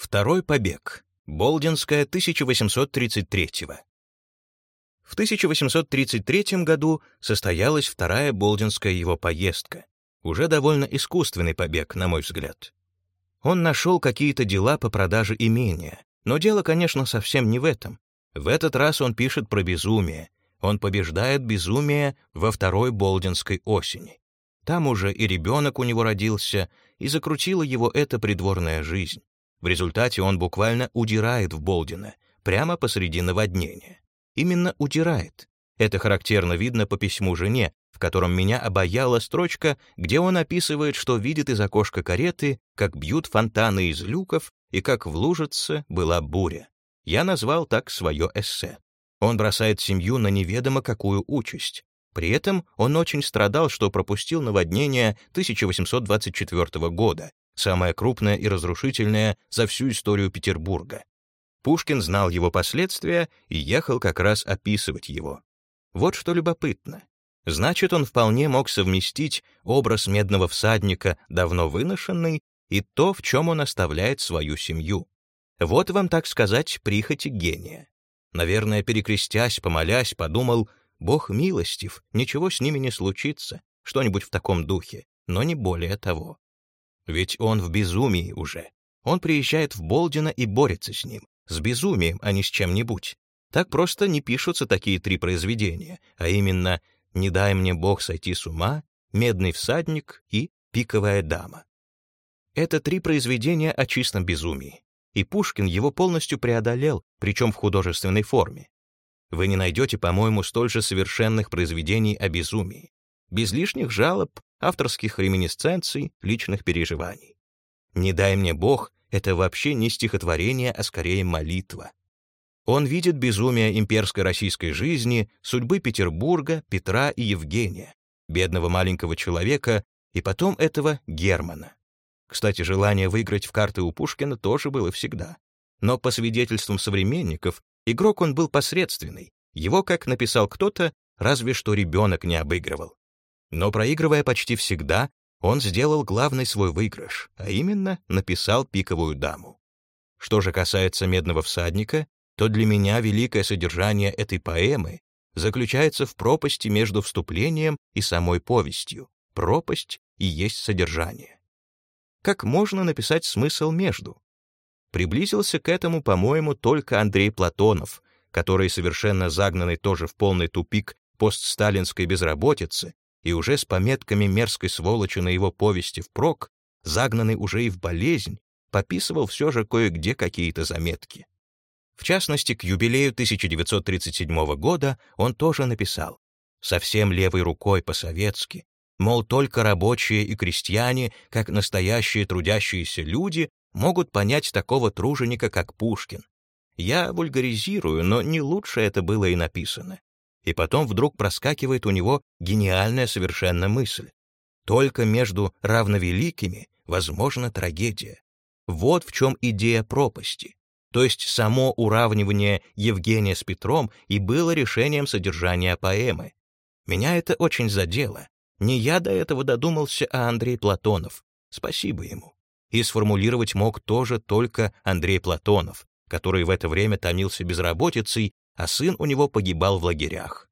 Второй побег. Болдинская, 1833 В 1833 году состоялась вторая болдинская его поездка, уже довольно искусственный побег, на мой взгляд. Он нашел какие-то дела по продаже имения, но дело, конечно, совсем не в этом. В этот раз он пишет про безумие. Он побеждает безумие во второй болдинской осени. Там уже и ребенок у него родился, и закрутила его эта придворная жизнь. В результате он буквально удирает в Болдина, прямо посреди наводнения. Именно удирает. Это характерно видно по письму жене, в котором меня обаяла строчка, где он описывает, что видит из окошка кареты, как бьют фонтаны из люков и как в лужице была буря. Я назвал так свое эссе. Он бросает семью на неведомо какую участь. При этом он очень страдал, что пропустил наводнение 1824 года, самое крупное и разрушительное за всю историю Петербурга. Пушкин знал его последствия и ехал как раз описывать его. Вот что любопытно. Значит, он вполне мог совместить образ медного всадника, давно выношенный, и то, в чем он оставляет свою семью. Вот вам, так сказать, прихоти гения. Наверное, перекрестясь, помолясь, подумал, Бог милостив, ничего с ними не случится, что-нибудь в таком духе, но не более того. Ведь он в безумии уже. Он приезжает в Болдина и борется с ним, с безумием, а не с чем-нибудь. Так просто не пишутся такие три произведения, а именно «Не дай мне Бог сойти с ума», «Медный всадник» и «Пиковая дама». Это три произведения о чистом безумии, и Пушкин его полностью преодолел, причем в художественной форме. Вы не найдете, по-моему, столь же совершенных произведений о безумии, без лишних жалоб, авторских реминисценций, личных переживаний. «Не дай мне Бог» — это вообще не стихотворение, а скорее молитва. Он видит безумие имперской российской жизни, судьбы Петербурга, Петра и Евгения, бедного маленького человека, и потом этого Германа. Кстати, желание выиграть в карты у Пушкина тоже было всегда. Но по свидетельствам современников, игрок он был посредственный. Его, как написал кто-то, разве что ребенок не обыгрывал. Но проигрывая почти всегда, он сделал главный свой выигрыш, а именно написал «Пиковую даму». Что же касается «Медного всадника», то для меня великое содержание этой поэмы заключается в пропасти между вступлением и самой повестью. Пропасть и есть содержание. Как можно написать смысл между? Приблизился к этому, по-моему, только Андрей Платонов, который, совершенно загнанный тоже в полный тупик постсталинской безработицы и уже с пометками мерзкой сволочи на его повести впрок, загнанный уже и в болезнь, пописывал все же кое-где какие-то заметки. В частности, к юбилею 1937 года он тоже написал совсем левой рукой по-советски, мол, только рабочие и крестьяне, как настоящие трудящиеся люди, могут понять такого труженика, как Пушкин. Я вульгаризирую, но не лучше это было и написано. И потом вдруг проскакивает у него гениальная совершенно мысль. Только между равновеликими возможна трагедия. Вот в чем идея пропасти. То есть само уравнивание Евгения с Петром и было решением содержания поэмы. Меня это очень задело. Не я до этого додумался, а Андрей Платонов. Спасибо ему. И сформулировать мог тоже только Андрей Платонов, который в это время томился безработицей, а сын у него погибал в лагерях.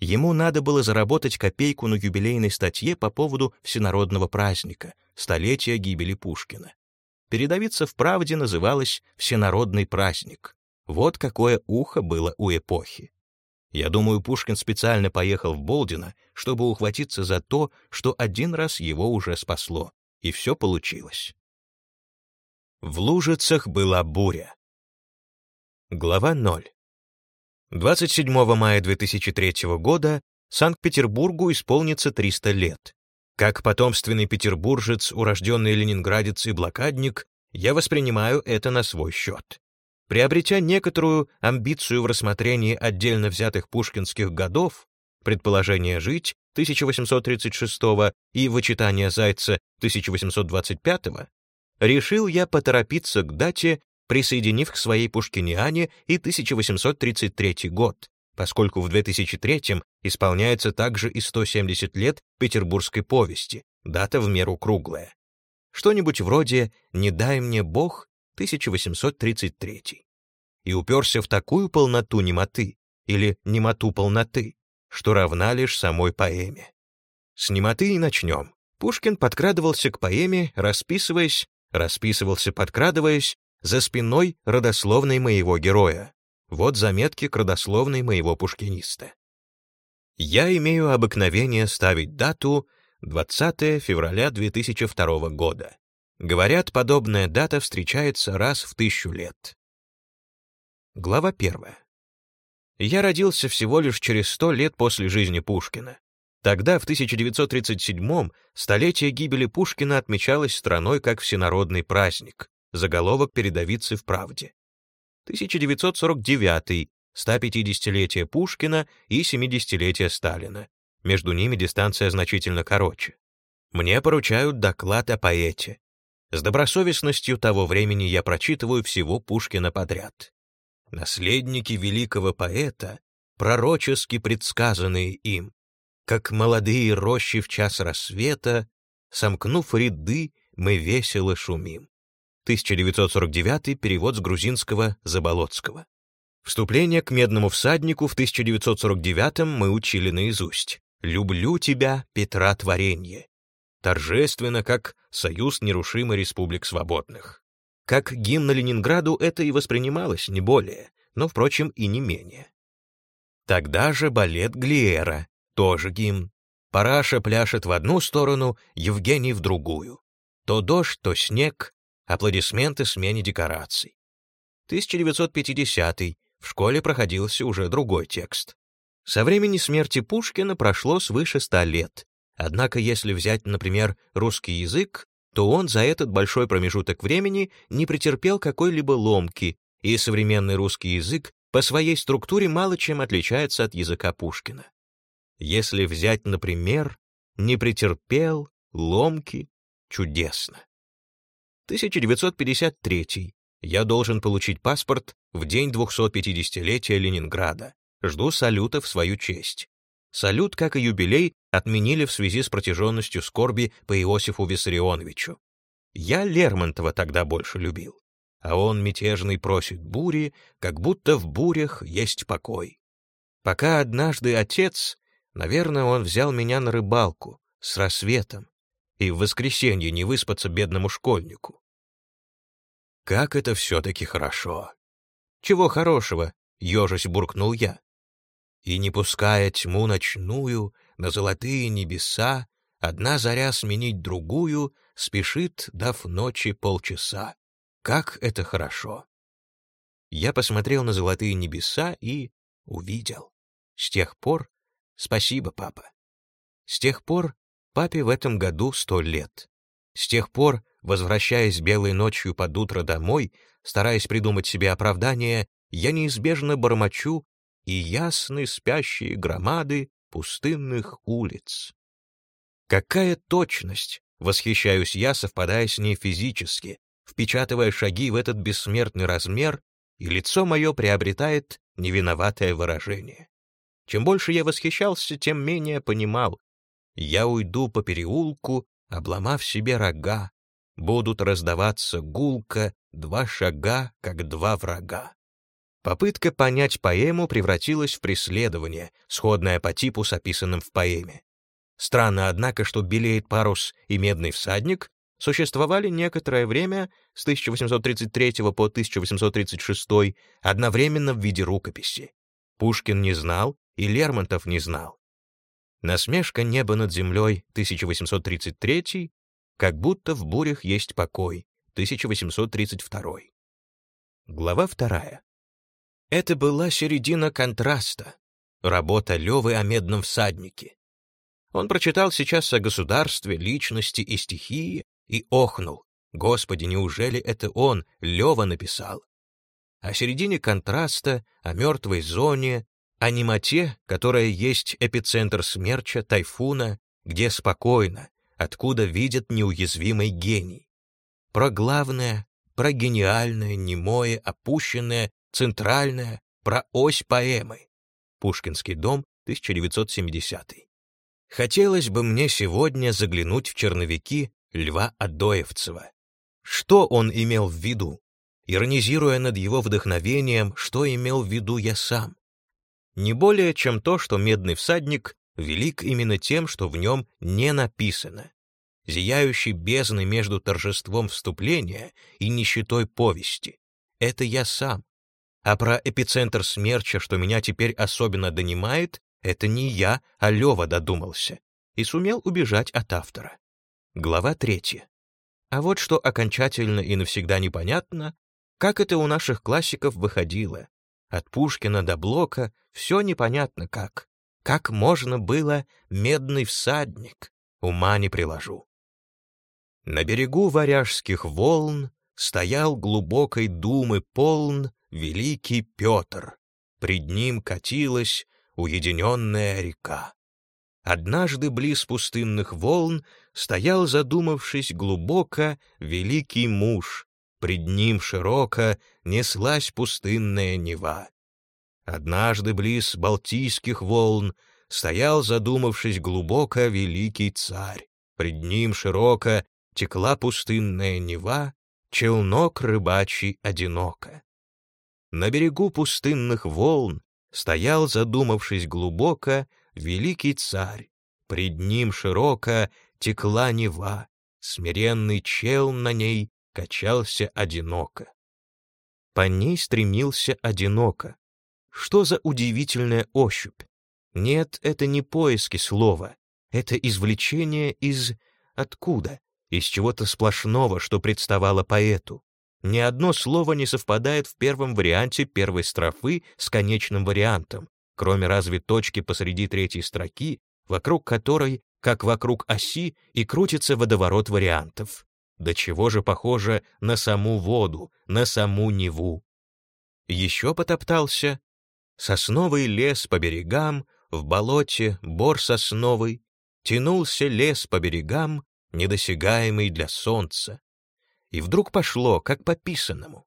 Ему надо было заработать копейку на юбилейной статье по поводу всенародного праздника, столетия гибели Пушкина. Передовица в правде называлась «Всенародный праздник». Вот какое ухо было у эпохи. Я думаю, Пушкин специально поехал в Болдино, чтобы ухватиться за то, что один раз его уже спасло, и все получилось. В Лужицах была буря. Глава 0. 27 мая 2003 года Санкт-Петербургу исполнится 300 лет. Как потомственный петербуржец, урожденный ленинградец и блокадник, я воспринимаю это на свой счет. Приобретя некоторую амбицию в рассмотрении отдельно взятых пушкинских годов, предположение «Жить» 1836 и «Вычитание Зайца» 1825, решил я поторопиться к дате, присоединив к своей пушкиниане и 1833 год, поскольку в 2003 исполняется также и 170 лет петербургской повести, дата в меру круглая. Что-нибудь вроде «Не дай мне Бог» 1833, и уперся в такую полноту немоты или немоту полноты, что равна лишь самой поэме. С немоты и начнем. Пушкин подкрадывался к поэме, расписываясь, расписывался, подкрадываясь, за спиной родословной моего героя. Вот заметки к родословной моего пушкиниста. Я имею обыкновение ставить дату 20 февраля 2002 года. Говорят, подобная дата встречается раз в тысячу лет. Глава первая. Я родился всего лишь через сто лет после жизни Пушкина. Тогда, в 1937-м, столетие гибели Пушкина отмечалось страной как всенародный праздник, заголовок передовицы в «Правде». 1949 150-летие Пушкина и 70-летие Сталина. Между ними дистанция значительно короче. Мне поручают доклад о поэте. С добросовестностью того времени я прочитываю всего Пушкина подряд. Наследники великого поэта, пророчески предсказанные им, как молодые рощи в час рассвета, сомкнув ряды, мы весело шумим. 1949 перевод с грузинского Заболоцкого. Вступление к «Медному всаднику» в 1949 мы учили наизусть. «Люблю тебя, Петра Творенье». Торжественно, как «Союз нерушимый республик свободных». Как гимн Ленинграду это и воспринималось, не более, но, впрочем, и не менее. Тогда же балет Глиера, тоже гимн. Параша пляшет в одну сторону, Евгений в другую. То дождь, то снег, аплодисменты смене декораций. 1950 -й, в школе проходился уже другой текст. Со времени смерти Пушкина прошло свыше ста лет. Однако, если взять, например, русский язык, то он за этот большой промежуток времени не претерпел какой-либо ломки, и современный русский язык по своей структуре мало чем отличается от языка Пушкина. Если взять, например, не претерпел ломки чудесно. 1953. Я должен получить паспорт в день 250-летия Ленинграда. Жду салюта в свою честь. Салют, как и юбилей, отменили в связи с протяженностью скорби по Иосифу Виссарионовичу. Я Лермонтова тогда больше любил. А он мятежный просит бури, как будто в бурях есть покой. Пока однажды отец, наверное, он взял меня на рыбалку с рассветом, и в воскресенье не выспаться бедному школьнику. Как это все-таки хорошо. Чего хорошего, ежась буркнул я. И не пуская тьму ночную на золотые небеса, одна заря сменить другую спешит, дав ночи полчаса. Как это хорошо. Я посмотрел на золотые небеса и увидел. С тех пор спасибо, папа. С тех пор папе в этом году сто лет. С тех пор Возвращаясь белой ночью под утро домой, стараясь придумать себе оправдание, я неизбежно бормочу и ясны спящие громады пустынных улиц. Какая точность! Восхищаюсь я, совпадая с ней физически, впечатывая шаги в этот бессмертный размер, и лицо мое приобретает невиноватое выражение. Чем больше я восхищался, тем менее понимал. Я уйду по переулку, обломав себе рога, будут раздаваться гулко два шага, как два врага. Попытка понять поэму превратилась в преследование, сходное по типу с описанным в поэме. Странно, однако, что «Белеет парус» и «Медный всадник» существовали некоторое время, с 1833 по 1836, одновременно в виде рукописи. Пушкин не знал, и Лермонтов не знал. Насмешка неба над землей 1833 как будто в бурях есть покой. 1832. Глава вторая. Это была середина контраста. Работа Левы о медном всаднике. Он прочитал сейчас о государстве, личности и стихии и охнул. Господи, неужели это он, Лева, написал? О середине контраста, о мертвой зоне, о немоте, которая есть эпицентр смерча, тайфуна, где спокойно, откуда видят неуязвимый гений. Про главное, про гениальное, немое, опущенное, центральное, про ось поэмы. Пушкинский дом, 1970. Хотелось бы мне сегодня заглянуть в черновики Льва Адоевцева. Что он имел в виду? иронизируя над его вдохновением, что имел в виду я сам. Не более, чем то, что «Медный всадник» велик именно тем, что в нем не написано. Зияющий бездны между торжеством вступления и нищетой повести. Это я сам. А про эпицентр смерча, что меня теперь особенно донимает, это не я, а Лева додумался и сумел убежать от автора. Глава третья. А вот что окончательно и навсегда непонятно, как это у наших классиков выходило. От Пушкина до Блока все непонятно как. Как можно было «медный всадник»? Ума не приложу. На берегу варяжских волн стоял глубокой думы полн великий Петр. Пред ним катилась уединенная река. Однажды близ пустынных волн стоял, задумавшись глубоко, великий муж, пред ним широко неслась пустынная Нева. Однажды близ Балтийских волн стоял, задумавшись глубоко, великий царь. Пред ним широко текла пустынная Нева, челнок рыбачий одиноко. На берегу пустынных волн стоял, задумавшись глубоко, великий царь. Пред ним широко текла Нева, смиренный чел на ней качался одиноко. По ней стремился одиноко. Что за удивительная ощупь? Нет, это не поиски слова, это извлечение из... откуда? Из чего-то сплошного, что представало поэту. Ни одно слово не совпадает в первом варианте первой строфы с конечным вариантом, кроме разве точки посреди третьей строки, вокруг которой, как вокруг оси, и крутится водоворот вариантов. До чего же похоже на саму воду, на саму Неву. Еще потоптался. Сосновый лес по берегам, в болоте бор сосновый, тянулся лес по берегам, недосягаемый для солнца. И вдруг пошло, как по писанному.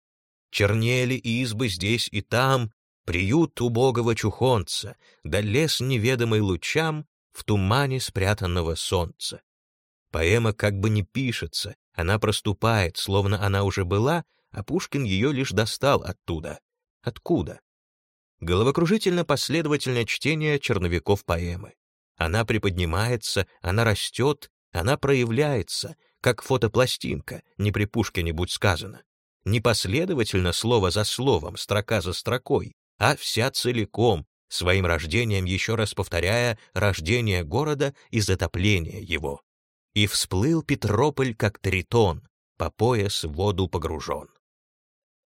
Чернели избы здесь и там, приют убогого чухонца, да лес неведомый лучам в тумане спрятанного солнца. Поэма как бы не пишется, она проступает, словно она уже была, а Пушкин ее лишь достал оттуда. Откуда? Головокружительно последовательное чтение черновиков поэмы. Она приподнимается, она растет, она проявляется, как фотопластинка, не при Пушкине будь сказано. Не последовательно слово за словом, строка за строкой, а вся целиком, своим рождением еще раз повторяя рождение города и затопление его. И всплыл Петрополь, как тритон, по пояс в воду погружен.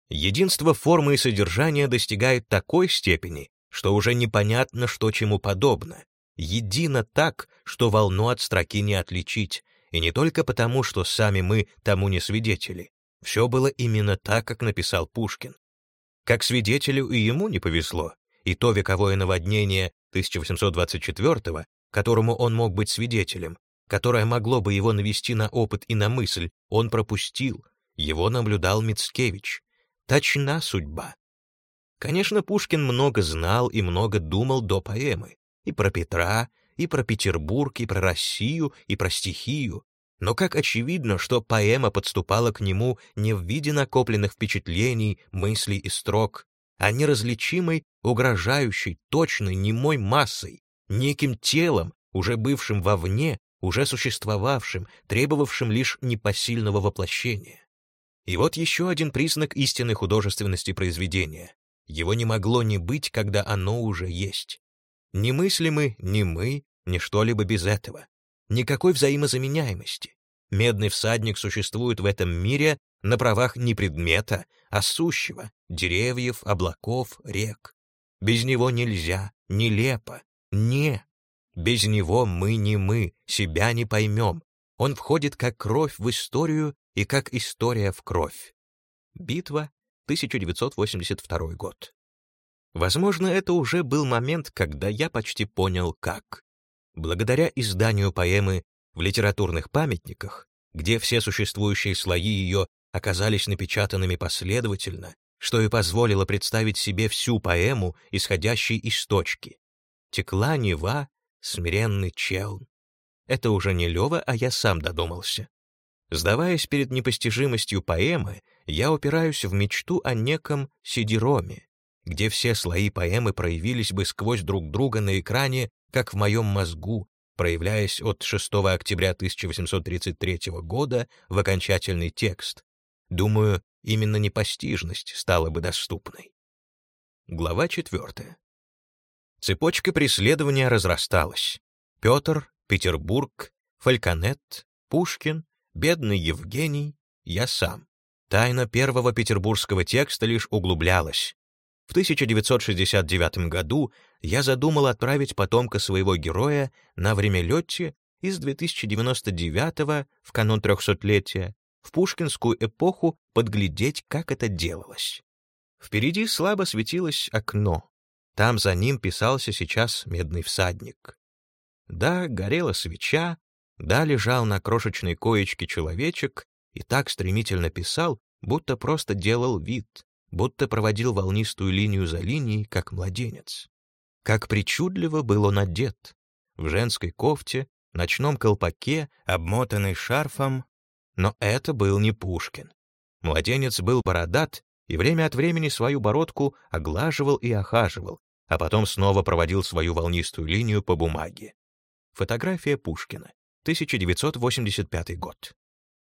Единство формы и содержания достигает такой степени, что уже непонятно, что чему подобно. Едино так, что волну от строки не отличить, и не только потому, что сами мы тому не свидетели. Все было именно так, как написал Пушкин. Как свидетелю и ему не повезло, и то вековое наводнение 1824 которому он мог быть свидетелем, которое могло бы его навести на опыт и на мысль, он пропустил, его наблюдал Мицкевич. Точна судьба. Конечно, Пушкин много знал и много думал до поэмы. И про Петра, и про Петербург, и про Россию, и про стихию. Но как очевидно, что поэма подступала к нему не в виде накопленных впечатлений, мыслей и строк, а неразличимой, угрожающей, точной, немой массой, неким телом, уже бывшим вовне, уже существовавшим, требовавшим лишь непосильного воплощения. И вот еще один признак истинной художественности произведения. Его не могло не быть, когда оно уже есть. Не мыслимы ни мы, ни что-либо без этого. Никакой взаимозаменяемости. Медный всадник существует в этом мире на правах не предмета, а сущего, деревьев, облаков, рек. Без него нельзя, нелепо, не. Без него мы не мы, себя не поймем. Он входит как кровь в историю и как история в кровь. Битва, 1982 год. Возможно, это уже был момент, когда я почти понял, как. Благодаря изданию поэмы в литературных памятниках, где все существующие слои ее оказались напечатанными последовательно, что и позволило представить себе всю поэму, исходящей из точки. Текла Нева, смиренный челн. Это уже не Лева, а я сам додумался. Сдаваясь перед непостижимостью поэмы, я упираюсь в мечту о неком Сидироме, где все слои поэмы проявились бы сквозь друг друга на экране, как в моем мозгу, проявляясь от 6 октября 1833 года в окончательный текст. Думаю, именно непостижность стала бы доступной. Глава 4. Цепочка преследования разрасталась. Петр, Петербург, Фальконет, Пушкин, бедный Евгений, я сам. Тайна первого петербургского текста лишь углублялась. В 1969 году я задумал отправить потомка своего героя на времялете из 2099 в канун трехсотлетия в пушкинскую эпоху подглядеть, как это делалось. Впереди слабо светилось окно. Там за ним писался сейчас медный всадник. Да, горела свеча, да, лежал на крошечной коечке человечек и так стремительно писал, будто просто делал вид, будто проводил волнистую линию за линией, как младенец. Как причудливо был он одет. В женской кофте, ночном колпаке, обмотанный шарфом. Но это был не Пушкин. Младенец был бородат и время от времени свою бородку оглаживал и охаживал, а потом снова проводил свою волнистую линию по бумаге. Фотография Пушкина, 1985 год.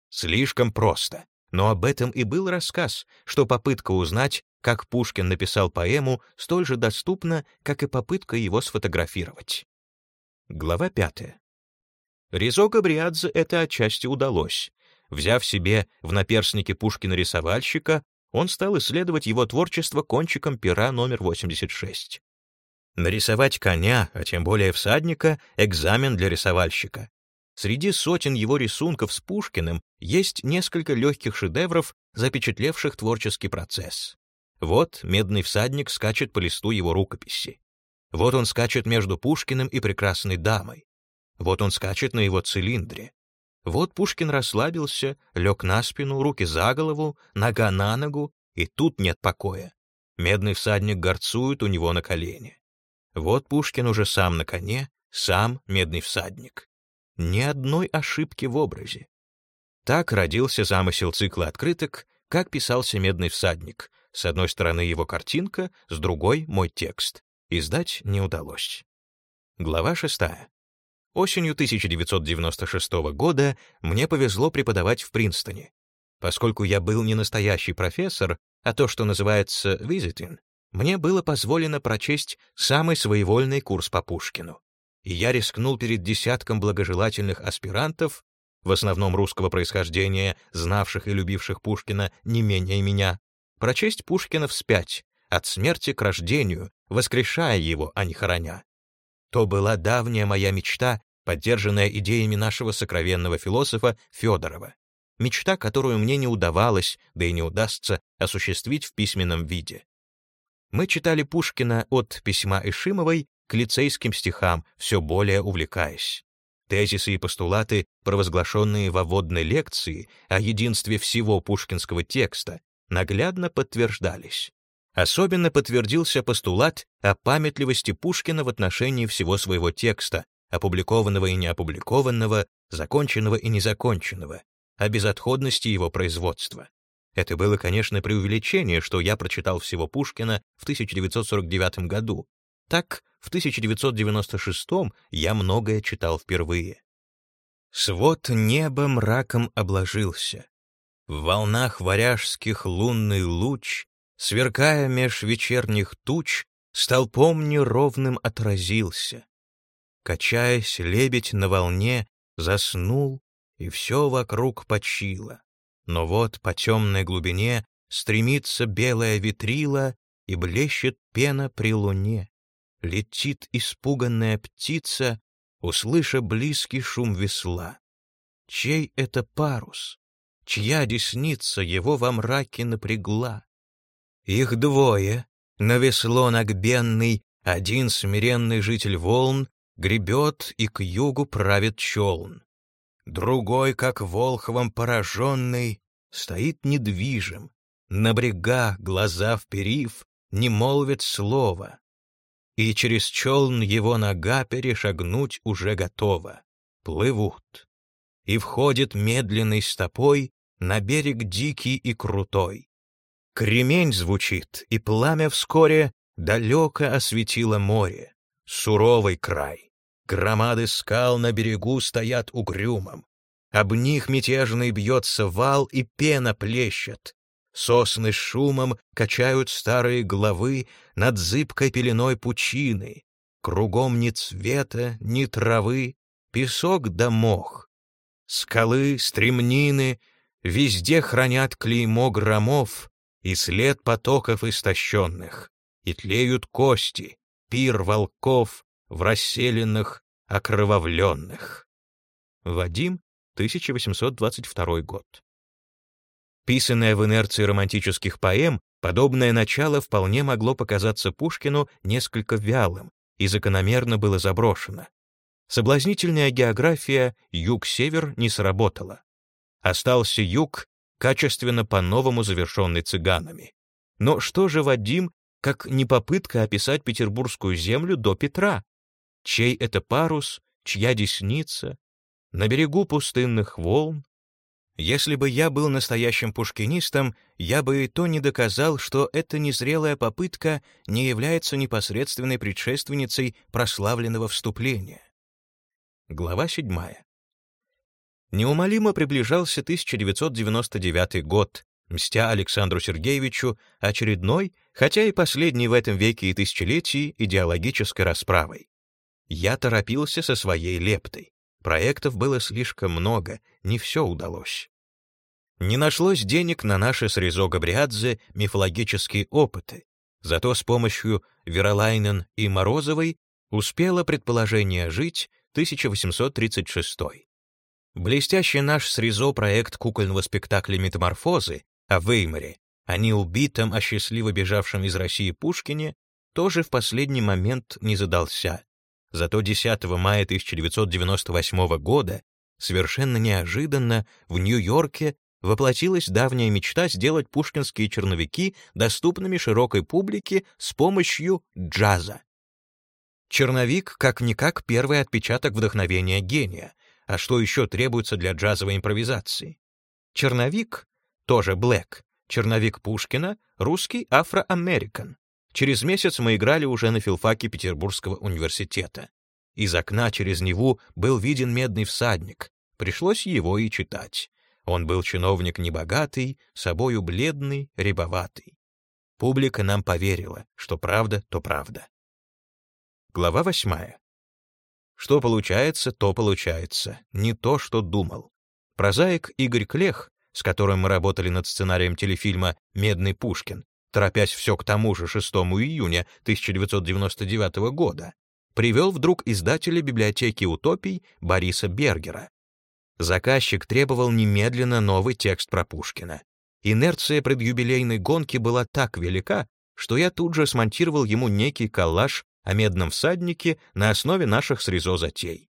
Слишком просто, но об этом и был рассказ, что попытка узнать, как Пушкин написал поэму, столь же доступна, как и попытка его сфотографировать. Глава пятая. Ризо Габриадзе это отчасти удалось. Взяв себе в наперснике Пушкина-рисовальщика, он стал исследовать его творчество кончиком пера номер 86. Нарисовать коня, а тем более всадника — экзамен для рисовальщика. Среди сотен его рисунков с Пушкиным есть несколько легких шедевров, запечатлевших творческий процесс. Вот медный всадник скачет по листу его рукописи. Вот он скачет между Пушкиным и прекрасной дамой. Вот он скачет на его цилиндре. Вот Пушкин расслабился, лег на спину, руки за голову, нога на ногу, и тут нет покоя. Медный всадник горцует у него на колене. Вот Пушкин уже сам на коне, сам медный всадник. Ни одной ошибки в образе. Так родился замысел цикла открыток, как писался «Медный всадник». С одной стороны его картинка, с другой — мой текст. Издать не удалось. Глава шестая. Осенью 1996 года мне повезло преподавать в Принстоне. Поскольку я был не настоящий профессор, а то, что называется visiting, мне было позволено прочесть самый своевольный курс по Пушкину. И я рискнул перед десятком благожелательных аспирантов, в основном русского происхождения, знавших и любивших Пушкина не менее меня, прочесть Пушкина вспять, от смерти к рождению, воскрешая его, а не хороня. То была давняя моя мечта, поддержанная идеями нашего сокровенного философа Федорова. Мечта, которую мне не удавалось, да и не удастся, осуществить в письменном виде. Мы читали Пушкина от письма Ишимовой к лицейским стихам, все более увлекаясь. Тезисы и постулаты, провозглашенные во вводной лекции о единстве всего пушкинского текста, наглядно подтверждались. Особенно подтвердился постулат о памятливости Пушкина в отношении всего своего текста, опубликованного и неопубликованного, законченного и незаконченного, о безотходности его производства. Это было, конечно, преувеличение, что я прочитал всего Пушкина в 1949 году. Так, в 1996 я многое читал впервые. Свод неба мраком обложился. В волнах варяжских лунный луч сверкая меж вечерних туч, столпом неровным отразился. Качаясь, лебедь на волне заснул, и все вокруг почило. Но вот по темной глубине стремится белая ветрила и блещет пена при луне. Летит испуганная птица, услыша близкий шум весла. Чей это парус? Чья десница его во мраке напрягла? Их двое, на весло нагбенный, один смиренный житель волн, гребет и к югу правит челн. Другой, как волхвом пораженный, стоит недвижим, на брега, глаза вперив, не молвит слова. И через челн его нога перешагнуть уже готова. Плывут. И входит медленной стопой на берег дикий и крутой. Кремень звучит, и пламя вскоре далеко осветило море. Суровый край. Громады скал на берегу стоят угрюмом. Об них мятежный бьется вал, и пена плещет. Сосны шумом качают старые главы над зыбкой пеленой пучины. Кругом ни цвета, ни травы, песок да мох. Скалы, стремнины, везде хранят клеймо громов и след потоков истощенных, и тлеют кости, пир волков в расселенных, окровавленных. Вадим, 1822 год. Писанное в инерции романтических поэм, подобное начало вполне могло показаться Пушкину несколько вялым и закономерно было заброшено. Соблазнительная география юг-север не сработала. Остался юг, качественно по-новому завершенный цыганами. Но что же Вадим, как не попытка описать петербургскую землю до Петра? Чей это парус, чья десница? На берегу пустынных волн, если бы я был настоящим пушкинистом, я бы и то не доказал, что эта незрелая попытка не является непосредственной предшественницей прославленного вступления. Глава 7. Неумолимо приближался 1999 год, мстя Александру Сергеевичу очередной, хотя и последний в этом веке и тысячелетии, идеологической расправой. Я торопился со своей лептой. Проектов было слишком много, не все удалось. Не нашлось денег на наши с Ризо Габриадзе мифологические опыты, зато с помощью Веролайнен и Морозовой успело предположение жить 1836. Блестящий наш с Ризо проект кукольного спектакля «Метаморфозы» о Веймаре, о неубитом, а счастливо бежавшем из России Пушкине, тоже в последний момент не задался. Зато 10 мая 1998 года совершенно неожиданно в Нью-Йорке воплотилась давняя мечта сделать пушкинские черновики доступными широкой публике с помощью джаза. Черновик как-никак первый отпечаток вдохновения гения, а что еще требуется для джазовой импровизации? Черновик, тоже Блэк, черновик Пушкина, русский афроамерикан. Через месяц мы играли уже на филфаке Петербургского университета. Из окна через Неву был виден медный всадник. Пришлось его и читать. Он был чиновник небогатый, собою бледный, рябоватый. Публика нам поверила, что правда, то правда. Глава восьмая. Что получается, то получается, не то, что думал. Прозаик Игорь Клех, с которым мы работали над сценарием телефильма «Медный Пушкин», торопясь все к тому же 6 июня 1999 года, привел вдруг издателя библиотеки утопий Бориса Бергера. Заказчик требовал немедленно новый текст про Пушкина. Инерция предюбилейной гонки была так велика, что я тут же смонтировал ему некий коллаж о медном всаднике на основе наших с затей.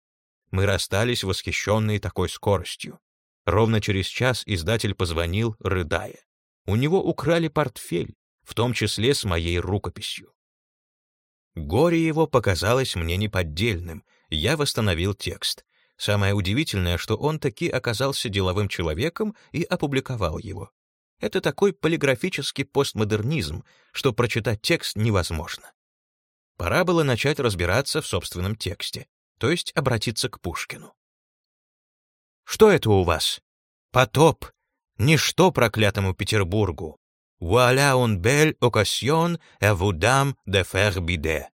Мы расстались восхищенные такой скоростью. Ровно через час издатель позвонил, рыдая. У него украли портфель, в том числе с моей рукописью. Горе его показалось мне неподдельным, я восстановил текст. Самое удивительное, что он таки оказался деловым человеком и опубликовал его. Это такой полиграфический постмодернизм, что прочитать текст невозможно. Пора было начать разбираться в собственном тексте, то есть обратиться к Пушкину. «Что это у вас? Потоп? Ничто проклятому Петербургу. Voilà un bel occasion à vous dames de faire bidet.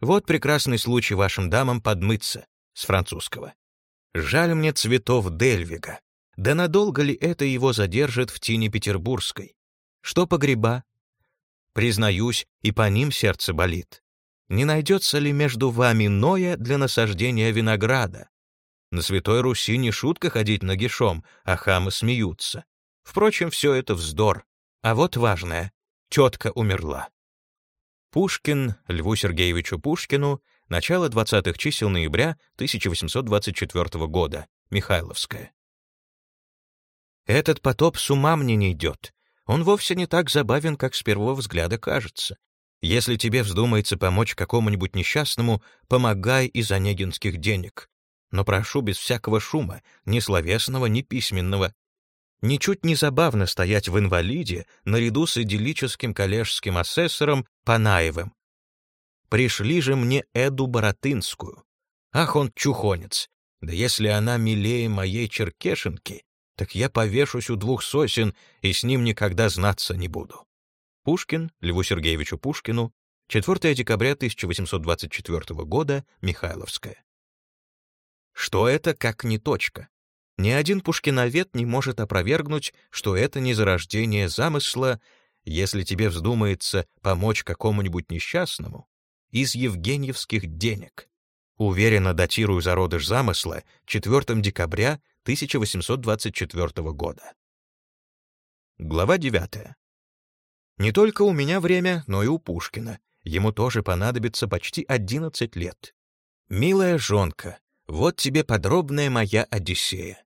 Вот прекрасный случай вашим дамам подмыться, с французского. Жаль мне цветов Дельвига. Да надолго ли это его задержит в тени петербургской? Что погреба? Признаюсь, и по ним сердце болит. Не найдется ли между вами Ноя для насаждения винограда? На Святой Руси не шутка ходить нагишом, а хамы смеются. Впрочем, все это вздор. А вот важное — тетка умерла. Пушкин Льву Сергеевичу Пушкину, начало 20-х чисел ноября 1824 года, Михайловская. Этот потоп с ума мне не идет. Он вовсе не так забавен, как с первого взгляда кажется. Если тебе вздумается помочь какому-нибудь несчастному, помогай из онегинских денег. Но прошу без всякого шума, ни словесного, ни письменного. Ничуть не забавно стоять в инвалиде наряду с идиллическим коллежским асессором Панаевым. Пришли же мне Эду Боротынскую. Ах, он чухонец. Да если она милее моей черкешенки, так я повешусь у двух сосен и с ним никогда знаться не буду. Пушкин, Льву Сергеевичу Пушкину, 4 декабря 1824 года, Михайловская. Что это, как не точка? Ни один пушкиновед не может опровергнуть, что это не зарождение замысла, если тебе вздумается помочь какому-нибудь несчастному, из евгеньевских денег. Уверенно датирую зародыш замысла 4 декабря 1824 года. Глава 9. Не только у меня время, но и у Пушкина. Ему тоже понадобится почти 11 лет. Милая жонка, вот тебе подробная моя Одиссея.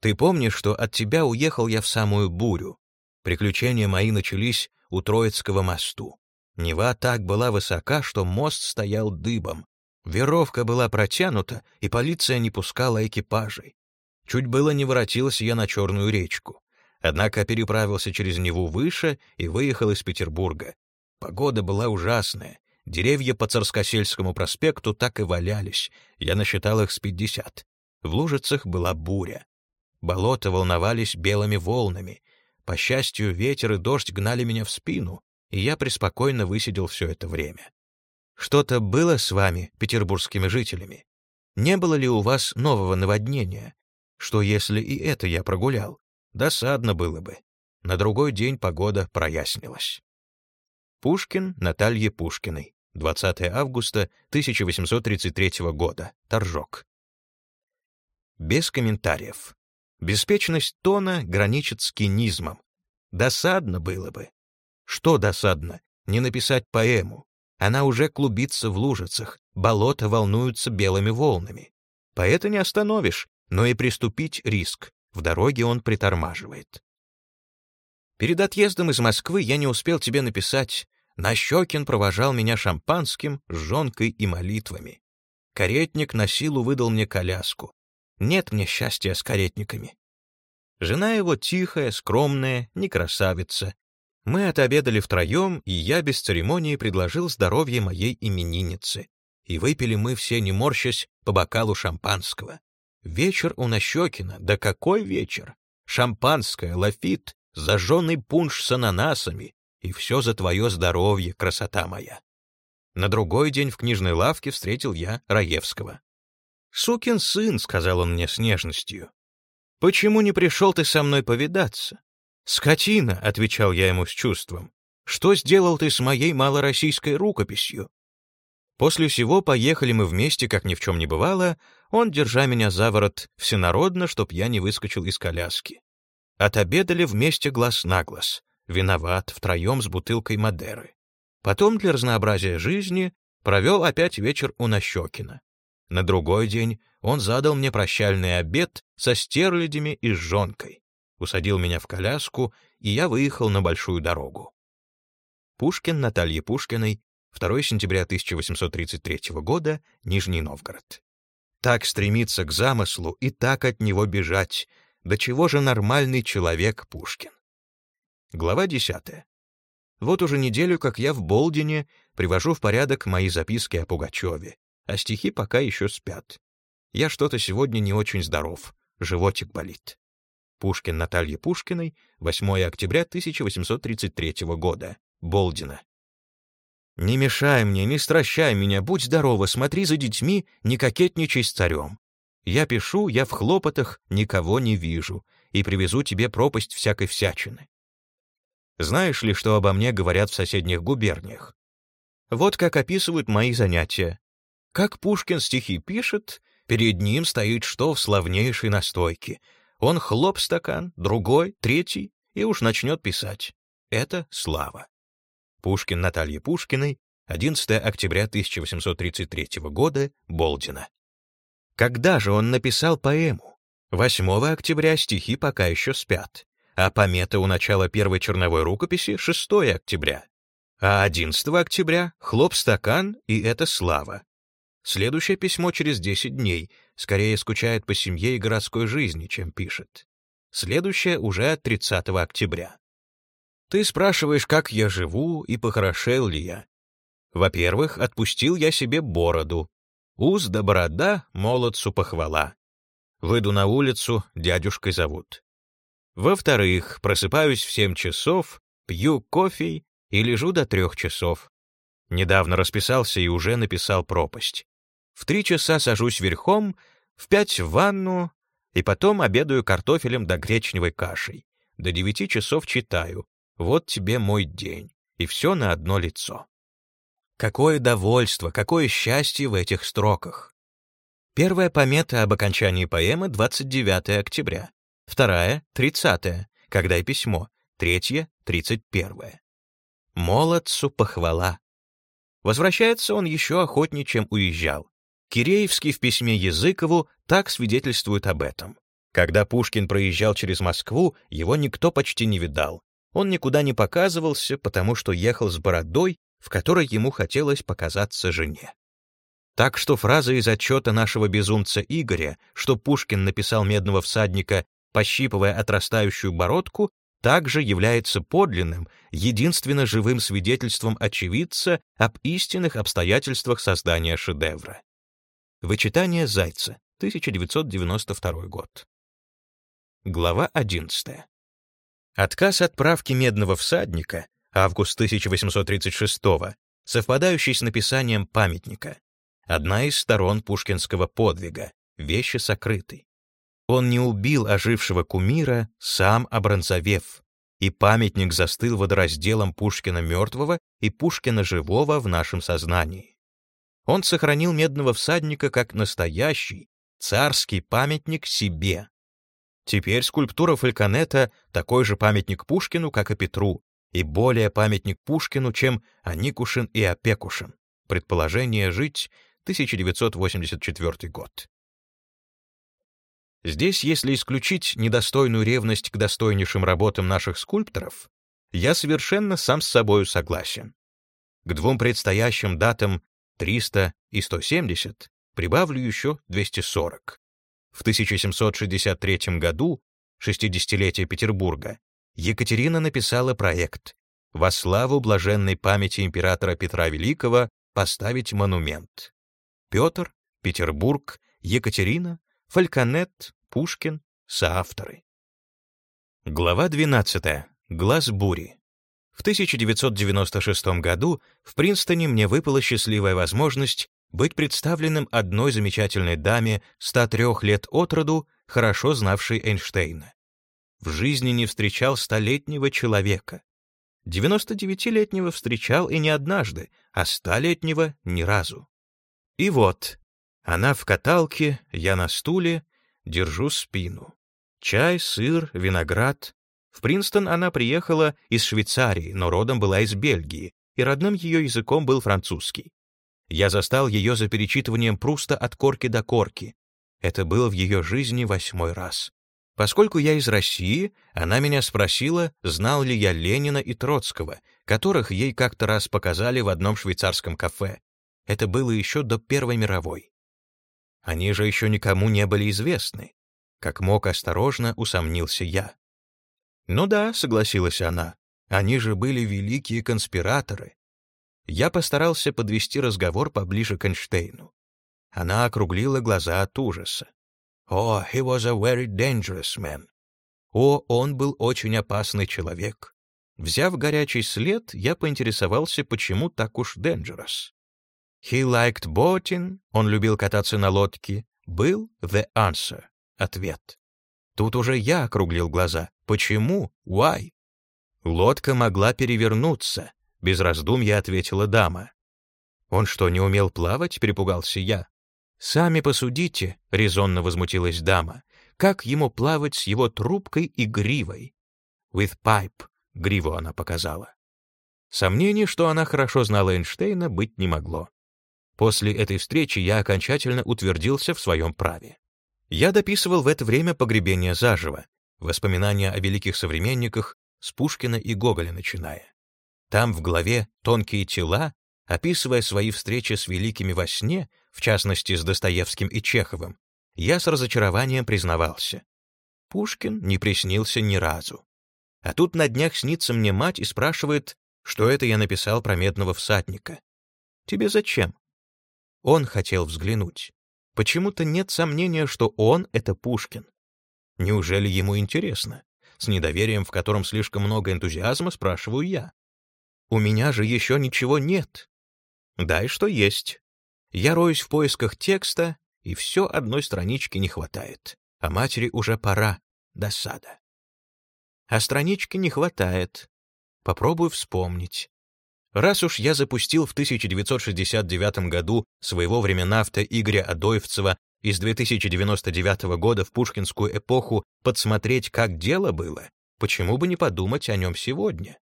Ты помнишь, что от тебя уехал я в самую бурю? Приключения мои начались у Троицкого мосту. Нева так была высока, что мост стоял дыбом. Веровка была протянута, и полиция не пускала экипажей. Чуть было не воротился я на Черную речку. Однако переправился через Неву выше и выехал из Петербурга. Погода была ужасная. Деревья по Царскосельскому проспекту так и валялись. Я насчитал их с пятьдесят. В Лужицах была буря. Болота волновались белыми волнами. По счастью, ветер и дождь гнали меня в спину, и я преспокойно высидел все это время. Что-то было с вами, петербургскими жителями? Не было ли у вас нового наводнения? Что если и это я прогулял? Досадно было бы. На другой день погода прояснилась. Пушкин Наталье Пушкиной. 20 августа 1833 года. Торжок. Без комментариев. Беспечность тона граничит с кинизмом. Досадно было бы. Что досадно? Не написать поэму. Она уже клубится в лужицах, болота волнуются белыми волнами. Поэта не остановишь, но и приступить риск. В дороге он притормаживает. Перед отъездом из Москвы я не успел тебе написать Нащекин провожал меня шампанским, жонкой и молитвами. Каретник на силу выдал мне коляску. Нет мне счастья с каретниками. Жена его тихая, скромная, не красавица. Мы отобедали втроем, и я без церемонии предложил здоровье моей именинницы. И выпили мы все, не морщась, по бокалу шампанского. Вечер у Нащекина, да какой вечер! Шампанское, лафит, зажженный пунш с ананасами, и все за твое здоровье, красота моя. На другой день в книжной лавке встретил я Раевского. «Сукин сын», — сказал он мне с нежностью. «Почему не пришел ты со мной повидаться?» «Скотина», — отвечал я ему с чувством. «Что сделал ты с моей малороссийской рукописью?» После всего поехали мы вместе, как ни в чем не бывало, он, держа меня за ворот, всенародно, чтоб я не выскочил из коляски. Отобедали вместе глаз на глаз виноват втроем с бутылкой Мадеры. Потом для разнообразия жизни провел опять вечер у Нащекина. На другой день он задал мне прощальный обед со стерлядями и с жонкой, усадил меня в коляску, и я выехал на большую дорогу. Пушкин Наталье Пушкиной, 2 сентября 1833 года, Нижний Новгород. Так стремиться к замыслу и так от него бежать, до чего же нормальный человек Пушкин. Глава 10. Вот уже неделю, как я в Болдине привожу в порядок мои записки о Пугачеве, а стихи пока еще спят. Я что-то сегодня не очень здоров, животик болит. Пушкин Наталье Пушкиной, 8 октября 1833 года, Болдина. «Не мешай мне, не стращай меня, будь здорова, смотри за детьми, не кокетничай с царем. Я пишу, я в хлопотах, никого не вижу, и привезу тебе пропасть всякой всячины. Знаешь ли, что обо мне говорят в соседних губерниях? Вот как описывают мои занятия. Как Пушкин стихи пишет, перед ним стоит что в славнейшей настойке. Он хлоп стакан, другой, третий, и уж начнет писать. Это слава. Пушкин Наталье Пушкиной, 11 октября 1833 года, Болдина. Когда же он написал поэму? 8 октября стихи пока еще спят а помета у начала первой черновой рукописи — 6 октября. А 11 октября — хлоп-стакан, и это слава. Следующее письмо через 10 дней, скорее скучает по семье и городской жизни, чем пишет. следующая уже от 30 октября. Ты спрашиваешь, как я живу и похорошел ли я. Во-первых, отпустил я себе бороду. Уз да борода, молодцу похвала. Выйду на улицу, дядюшкой зовут. Во-вторых, просыпаюсь в семь часов, пью кофе и лежу до трех часов. Недавно расписался и уже написал пропасть. В три часа сажусь верхом, в пять в ванну, и потом обедаю картофелем да гречневой кашей. До девяти часов читаю. Вот тебе мой день. И все на одно лицо. Какое довольство, какое счастье в этих строках. Первая помета об окончании поэмы 29 октября. Вторая — 30 когда и письмо. Третья — 31 Молодцу похвала. Возвращается он еще охотнее, чем уезжал. Киреевский в письме Языкову так свидетельствует об этом. Когда Пушкин проезжал через Москву, его никто почти не видал. Он никуда не показывался, потому что ехал с бородой, в которой ему хотелось показаться жене. Так что фраза из отчета нашего безумца Игоря, что Пушкин написал «Медного всадника», пощипывая отрастающую бородку, также является подлинным, единственно живым свидетельством очевидца об истинных обстоятельствах создания шедевра. Вычитание Зайца, 1992 год. Глава 11. Отказ от правки «Медного всадника» август 1836 совпадающий с написанием памятника, одна из сторон пушкинского подвига, вещи сокрыты. Он не убил ожившего кумира, сам обронзовев, и памятник застыл водоразделом Пушкина мертвого и Пушкина живого в нашем сознании. Он сохранил медного всадника как настоящий, царский памятник себе. Теперь скульптура Фальконета — такой же памятник Пушкину, как и Петру, и более памятник Пушкину, чем Аникушин и Опекушин. Предположение «Жить», 1984 год. Здесь, если исключить недостойную ревность к достойнейшим работам наших скульпторов, я совершенно сам с собою согласен. К двум предстоящим датам 300 и 170 прибавлю еще 240. В 1763 году, 60-летие Петербурга, Екатерина написала проект «Во славу блаженной памяти императора Петра Великого поставить монумент». Петр, Петербург, Екатерина Фальконет, Пушкин, соавторы. Глава 12. Глаз бури. В 1996 году в Принстоне мне выпала счастливая возможность быть представленным одной замечательной даме 103 лет от роду, хорошо знавшей Эйнштейна. В жизни не встречал столетнего человека. 99-летнего встречал и не однажды, а столетнего — ни разу. И вот, она в каталке, я на стуле, держу спину. Чай, сыр, виноград. В Принстон она приехала из Швейцарии, но родом была из Бельгии, и родным ее языком был французский. Я застал ее за перечитыванием Пруста от корки до корки. Это было в ее жизни восьмой раз. Поскольку я из России, она меня спросила, знал ли я Ленина и Троцкого, которых ей как-то раз показали в одном швейцарском кафе. Это было еще до Первой мировой. Они же еще никому не были известны. Как мог осторожно усомнился я. «Ну да», — согласилась она, — «они же были великие конспираторы». Я постарался подвести разговор поближе к Эйнштейну. Она округлила глаза от ужаса. «О, oh, he was a very dangerous man». О, он был очень опасный человек. Взяв горячий след, я поинтересовался, почему так уж dangerous. He liked boating, он любил кататься на лодке, был the answer, ответ. Тут уже я округлил глаза. Почему? Why? Лодка могла перевернуться, без раздумья ответила дама. Он что, не умел плавать? перепугался я. Сами посудите, резонно возмутилась дама. Как ему плавать с его трубкой и гривой? With pipe, гриву она показала. Сомнений, что она хорошо знала Эйнштейна, быть не могло. После этой встречи я окончательно утвердился в своем праве. Я дописывал в это время «Погребение заживо», воспоминания о великих современниках с Пушкина и Гоголя начиная. Там в главе «Тонкие тела», описывая свои встречи с великими во сне, в частности с Достоевским и Чеховым, я с разочарованием признавался. Пушкин не приснился ни разу. А тут на днях снится мне мать и спрашивает, что это я написал про медного всадника. Тебе зачем? Он хотел взглянуть. Почему-то нет сомнения, что он — это Пушкин. Неужели ему интересно? С недоверием, в котором слишком много энтузиазма, спрашиваю я. У меня же еще ничего нет. Дай что есть. Я роюсь в поисках текста, и все одной странички не хватает. А матери уже пора. Досада. А странички не хватает. Попробую вспомнить. Раз уж я запустил в 1969 году своего временавта Игоря Адоевцева из 2099 года в пушкинскую эпоху подсмотреть, как дело было, почему бы не подумать о нем сегодня?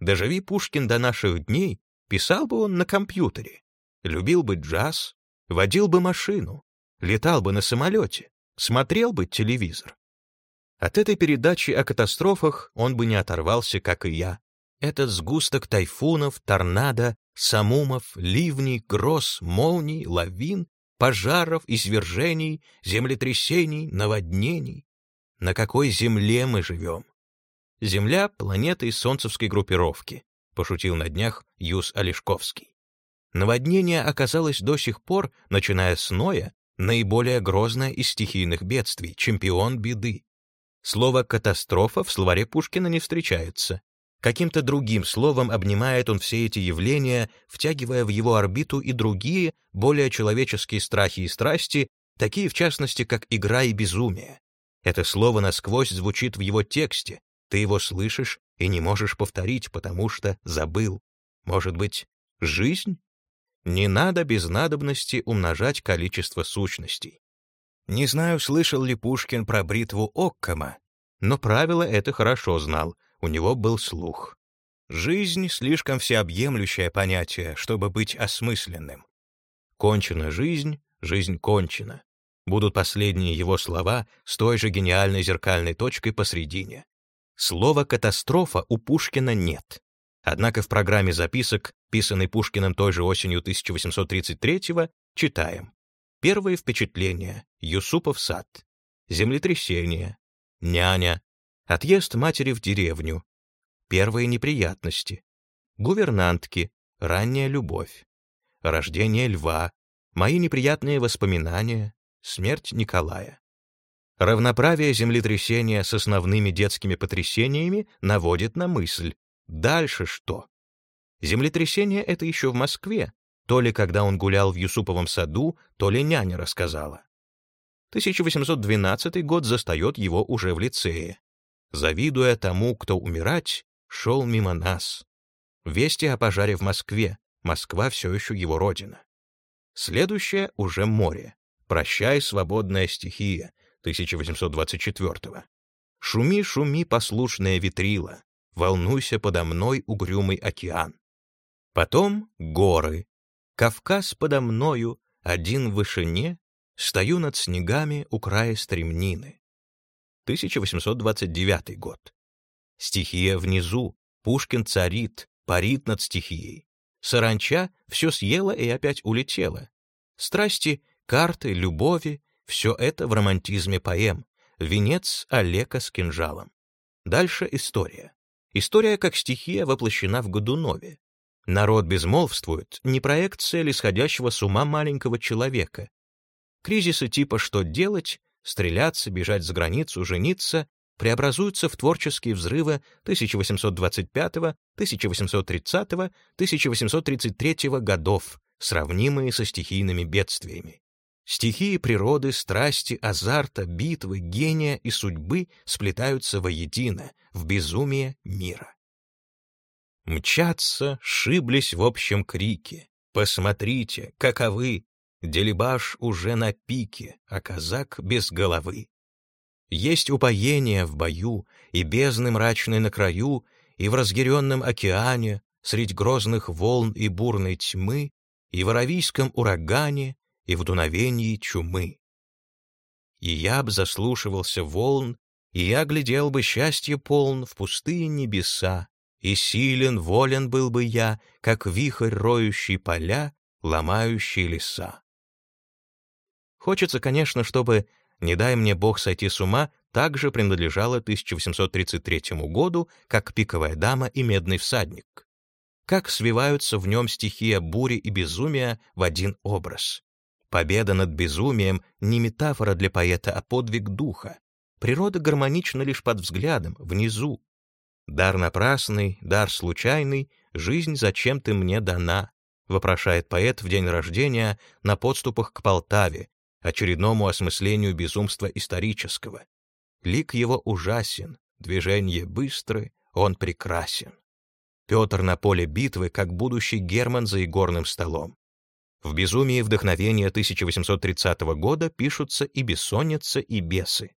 Доживи Пушкин до наших дней, писал бы он на компьютере, любил бы джаз, водил бы машину, летал бы на самолете, смотрел бы телевизор. От этой передачи о катастрофах он бы не оторвался, как и я. Этот сгусток тайфунов, торнадо, самумов, ливней, гроз, молний, лавин, пожаров, извержений, землетрясений, наводнений. На какой земле мы живем? Земля — планета из солнцевской группировки, пошутил на днях Юс Олешковский. Наводнение оказалось до сих пор, начиная с Ноя, наиболее грозное из стихийных бедствий, чемпион беды. Слово «катастрофа» в словаре Пушкина не встречается. Каким-то другим словом обнимает он все эти явления, втягивая в его орбиту и другие, более человеческие страхи и страсти, такие в частности, как игра и безумие. Это слово насквозь звучит в его тексте, ты его слышишь и не можешь повторить, потому что забыл. Может быть, жизнь? Не надо без надобности умножать количество сущностей. Не знаю, слышал ли Пушкин про бритву Оккама, но правило это хорошо знал, у него был слух. Жизнь — слишком всеобъемлющее понятие, чтобы быть осмысленным. Кончена жизнь, жизнь кончена. Будут последние его слова с той же гениальной зеркальной точкой посредине. Слова «катастрофа» у Пушкина нет. Однако в программе записок, писанной Пушкиным той же осенью 1833-го, читаем. Первые впечатления. Юсупов сад. Землетрясение. Няня. Отъезд матери в деревню. Первые неприятности. Гувернантки. Ранняя любовь. Рождение льва. Мои неприятные воспоминания. Смерть Николая. Равноправие землетрясения с основными детскими потрясениями наводит на мысль. Дальше что? Землетрясение — это еще в Москве, то ли когда он гулял в Юсуповом саду, то ли няня рассказала. 1812 год застает его уже в лицее. Завидуя тому, кто умирать, шел мимо нас. Вести о пожаре в Москве. Москва все еще его родина. Следующее уже море. «Прощай, свободная стихия» 1824 «Шуми, шуми, послушная ветрила, волнуйся подо мной, угрюмый океан». Потом горы, Кавказ подо мною, один в вышине, стою над снегами у края стремнины. 1829 год. Стихия внизу, Пушкин царит, парит над стихией. Саранча все съела и опять улетела. Страсти, карты, любови — все это в романтизме поэм. Венец Олега с кинжалом. Дальше история. История как стихия воплощена в Годунове. Народ безмолвствует, не проекция ли сходящего с ума маленького человека. Кризисы типа «что делать?», стреляться, бежать за границу, жениться преобразуются в творческие взрывы 1825, 1830, 1833 годов, сравнимые со стихийными бедствиями. Стихии природы, страсти, азарта, битвы, гения и судьбы сплетаются воедино, в безумие мира. Мчатся, шиблись в общем крике. Посмотрите, каковы! Делибаш уже на пике, а казак без головы. Есть упоение в бою, и бездны мрачной на краю, и в разъяренном океане, средь грозных волн и бурной тьмы, и в аравийском урагане, и в дуновении чумы. И я б заслушивался волн, и я глядел бы счастье полн в пустые небеса, и силен, волен был бы я, как вихрь, роющий поля, ломающий леса. Хочется, конечно, чтобы, не дай мне Бог сойти с ума, также принадлежало 1833 году, как «Пиковая дама» и «Медный всадник». Как свиваются в нем стихия бури и безумия в один образ. Победа над безумием — не метафора для поэта, а подвиг духа. Природа гармонична лишь под взглядом, внизу. «Дар напрасный, дар случайный, жизнь зачем ты мне дана?» вопрошает поэт в день рождения на подступах к Полтаве, очередному осмыслению безумства исторического. Лик его ужасен, движение быстры, он прекрасен. Петр на поле битвы, как будущий Герман за игорным столом. В «Безумии вдохновения» 1830 года пишутся и бессонница, и бесы.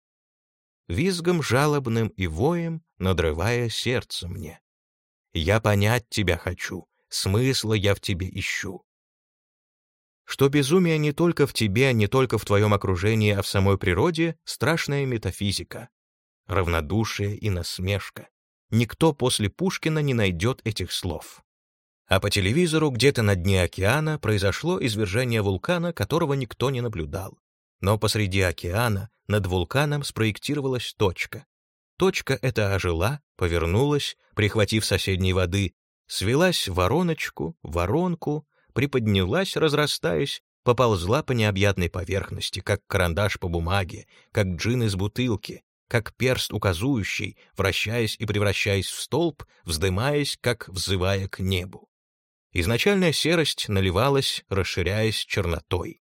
Визгом жалобным и воем, надрывая сердце мне. Я понять тебя хочу, смысла я в тебе ищу. Что безумие не только в тебе, не только в твоем окружении, а в самой природе — страшная метафизика. Равнодушие и насмешка. Никто после Пушкина не найдет этих слов. А по телевизору где-то на дне океана произошло извержение вулкана, которого никто не наблюдал. Но посреди океана над вулканом спроектировалась точка. Точка эта ожила, повернулась, прихватив соседней воды, свелась в вороночку, воронку, приподнялась, разрастаясь, поползла по необъятной поверхности, как карандаш по бумаге, как джин из бутылки, как перст указующий, вращаясь и превращаясь в столб, вздымаясь, как взывая к небу. Изначальная серость наливалась, расширяясь чернотой.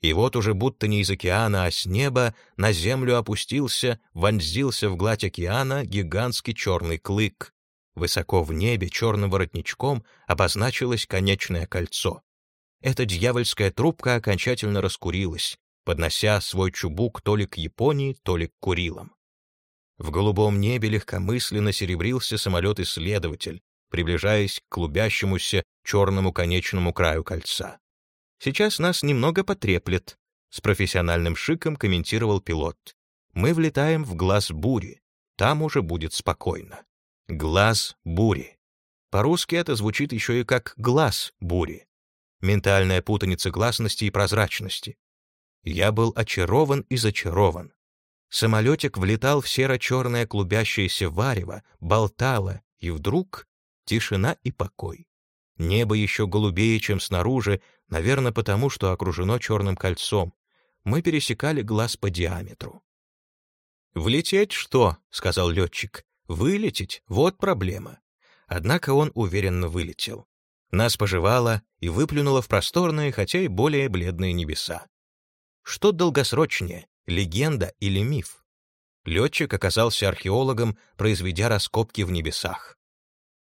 И вот уже будто не из океана, а с неба на землю опустился, вонзился в гладь океана гигантский черный клык. Высоко в небе черным воротничком обозначилось конечное кольцо. Эта дьявольская трубка окончательно раскурилась, поднося свой чубук то ли к Японии, то ли к Курилам. В голубом небе легкомысленно серебрился самолет-исследователь, приближаясь к клубящемуся черному конечному краю кольца. «Сейчас нас немного потреплет», — с профессиональным шиком комментировал пилот. «Мы влетаем в глаз бури. Там уже будет спокойно». Глаз бури. По-русски это звучит еще и как глаз бури. Ментальная путаница гласности и прозрачности. Я был очарован и зачарован. Самолетик влетал в серо-черное клубящееся варево, болтало, и вдруг тишина и покой. Небо еще голубее, чем снаружи, наверное, потому что окружено черным кольцом. Мы пересекали глаз по диаметру. «Влететь что?» — сказал летчик. Вылететь — вот проблема. Однако он уверенно вылетел. Нас пожевало и выплюнуло в просторные, хотя и более бледные небеса. Что долгосрочнее, легенда или миф? Летчик оказался археологом, произведя раскопки в небесах.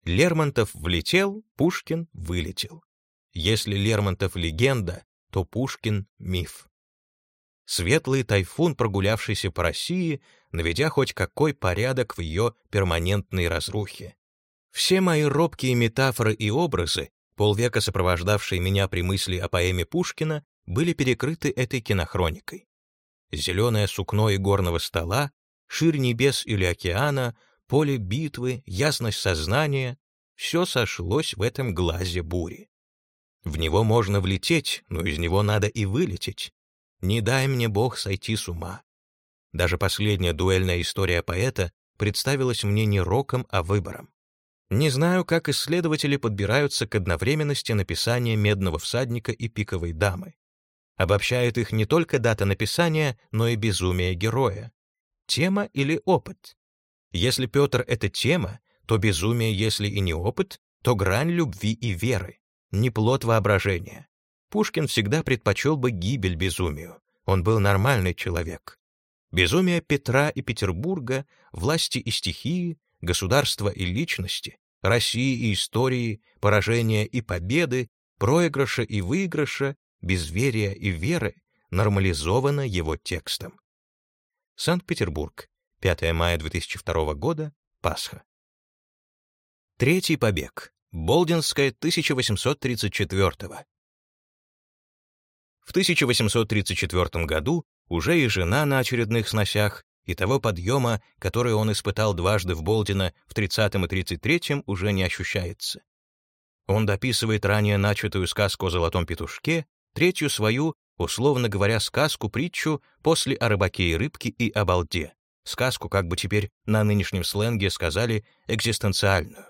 Лермонтов влетел, Пушкин вылетел. Если Лермонтов — легенда, то Пушкин — миф. Светлый тайфун, прогулявшийся по России, наведя хоть какой порядок в ее перманентной разрухе. Все мои робкие метафоры и образы, полвека сопровождавшие меня при мысли о поэме Пушкина, были перекрыты этой кинохроникой. Зеленое сукно игорного стола, ширь небес или океана, поле битвы, ясность сознания — все сошлось в этом глазе бури. В него можно влететь, но из него надо и вылететь. Не дай мне Бог сойти с ума. Даже последняя дуэльная история поэта представилась мне не роком, а выбором. Не знаю, как исследователи подбираются к одновременности написания «Медного всадника» и «Пиковой дамы». Обобщает их не только дата написания, но и безумие героя. Тема или опыт? Если Петр — это тема, то безумие, если и не опыт, то грань любви и веры, не плод воображения. Пушкин всегда предпочел бы гибель безумию. Он был нормальный человек. Безумие Петра и Петербурга, власти и стихии, государства и личности, России и истории, поражения и победы, проигрыша и выигрыша, безверия и веры нормализовано его текстом. Санкт-Петербург, 5 мая 2002 года, Пасха. Третий побег. Болдинская, 1834 В 1834 году уже и жена на очередных сносях, и того подъема, который он испытал дважды в Болдино в 30-м и 33-м, уже не ощущается. Он дописывает ранее начатую сказку о золотом петушке, третью свою, условно говоря, сказку-притчу после о рыбаке и рыбке и о балде, сказку, как бы теперь на нынешнем сленге сказали, экзистенциальную.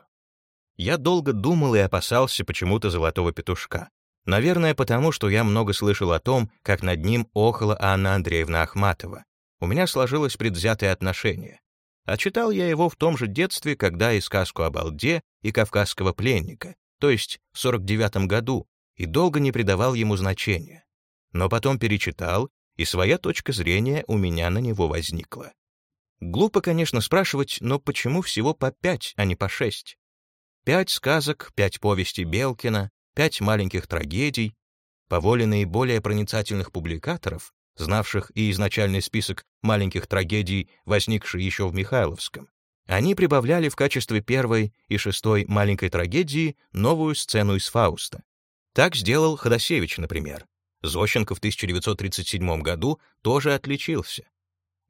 Я долго думал и опасался почему-то золотого петушка. Наверное, потому что я много слышал о том, как над ним охала Анна Андреевна Ахматова. У меня сложилось предвзятое отношение. А читал я его в том же детстве, когда и сказку о балде, и кавказского пленника, то есть в 49 году, и долго не придавал ему значения. Но потом перечитал, и своя точка зрения у меня на него возникла. Глупо, конечно, спрашивать, но почему всего по пять, а не по шесть? Пять сказок, пять повестей Белкина, пять маленьких трагедий. По воле наиболее проницательных публикаторов, знавших и изначальный список маленьких трагедий, возникший еще в Михайловском, они прибавляли в качестве первой и шестой маленькой трагедии новую сцену из Фауста. Так сделал Ходосевич, например. Зощенко в 1937 году тоже отличился.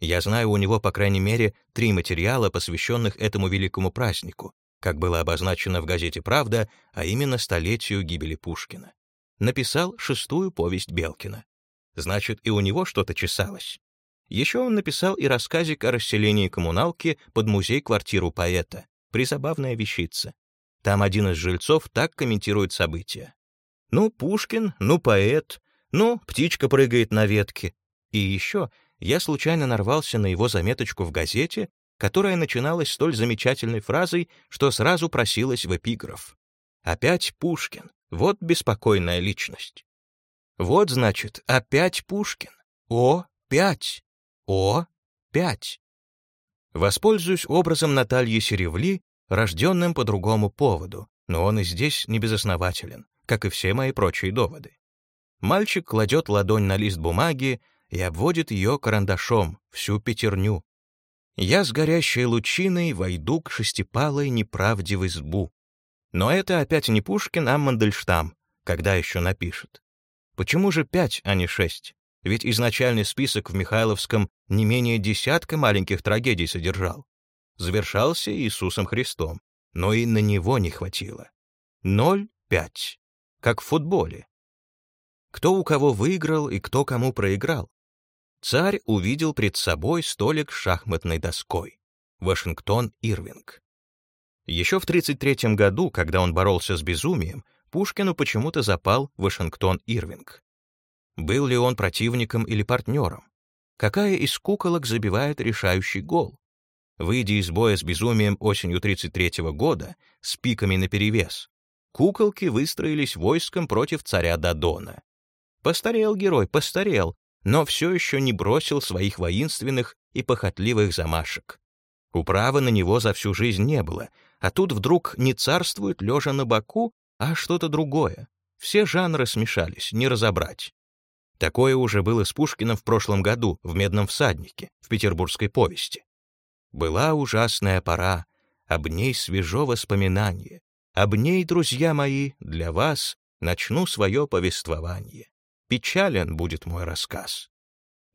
Я знаю у него, по крайней мере, три материала, посвященных этому великому празднику, как было обозначено в газете «Правда», а именно столетию гибели Пушкина. Написал шестую повесть Белкина. Значит, и у него что-то чесалось. Еще он написал и рассказик о расселении коммуналки под музей-квартиру поэта. Призабавная вещица. Там один из жильцов так комментирует события. Ну, Пушкин, ну, поэт, ну, птичка прыгает на ветке. И еще я случайно нарвался на его заметочку в газете, которая начиналась столь замечательной фразой, что сразу просилась в эпиграф. «Опять Пушкин. Вот беспокойная личность». Вот, значит, опять Пушкин. О, пять. О, пять. Воспользуюсь образом Натальи Серевли, рожденным по другому поводу, но он и здесь не безоснователен, как и все мои прочие доводы. Мальчик кладет ладонь на лист бумаги и обводит ее карандашом, всю пятерню. Я с горящей лучиной войду к шестипалой неправде в избу. Но это опять не Пушкин, а Мандельштам, когда еще напишет. Почему же пять, а не шесть? Ведь изначальный список в Михайловском не менее десятка маленьких трагедий содержал. Завершался Иисусом Христом, но и на него не хватило. Ноль пять, как в футболе. Кто у кого выиграл и кто кому проиграл. Царь увидел пред собой столик с шахматной доской. Вашингтон Ирвинг. Еще в 1933 году, когда он боролся с безумием, Пушкину почему-то запал Вашингтон Ирвинг. Был ли он противником или партнером? Какая из куколок забивает решающий гол? Выйдя из боя с безумием осенью 1933 года, с пиками наперевес, куколки выстроились войском против царя Дадона. Постарел герой, постарел, но все еще не бросил своих воинственных и похотливых замашек. Управы на него за всю жизнь не было, а тут вдруг не царствует лежа на боку, а что-то другое. Все жанры смешались, не разобрать. Такое уже было с Пушкиным в прошлом году в «Медном всаднике» в петербургской повести. Была ужасная пора, об ней свежо воспоминание. Об ней, друзья мои, для вас начну свое повествование. Печален будет мой рассказ.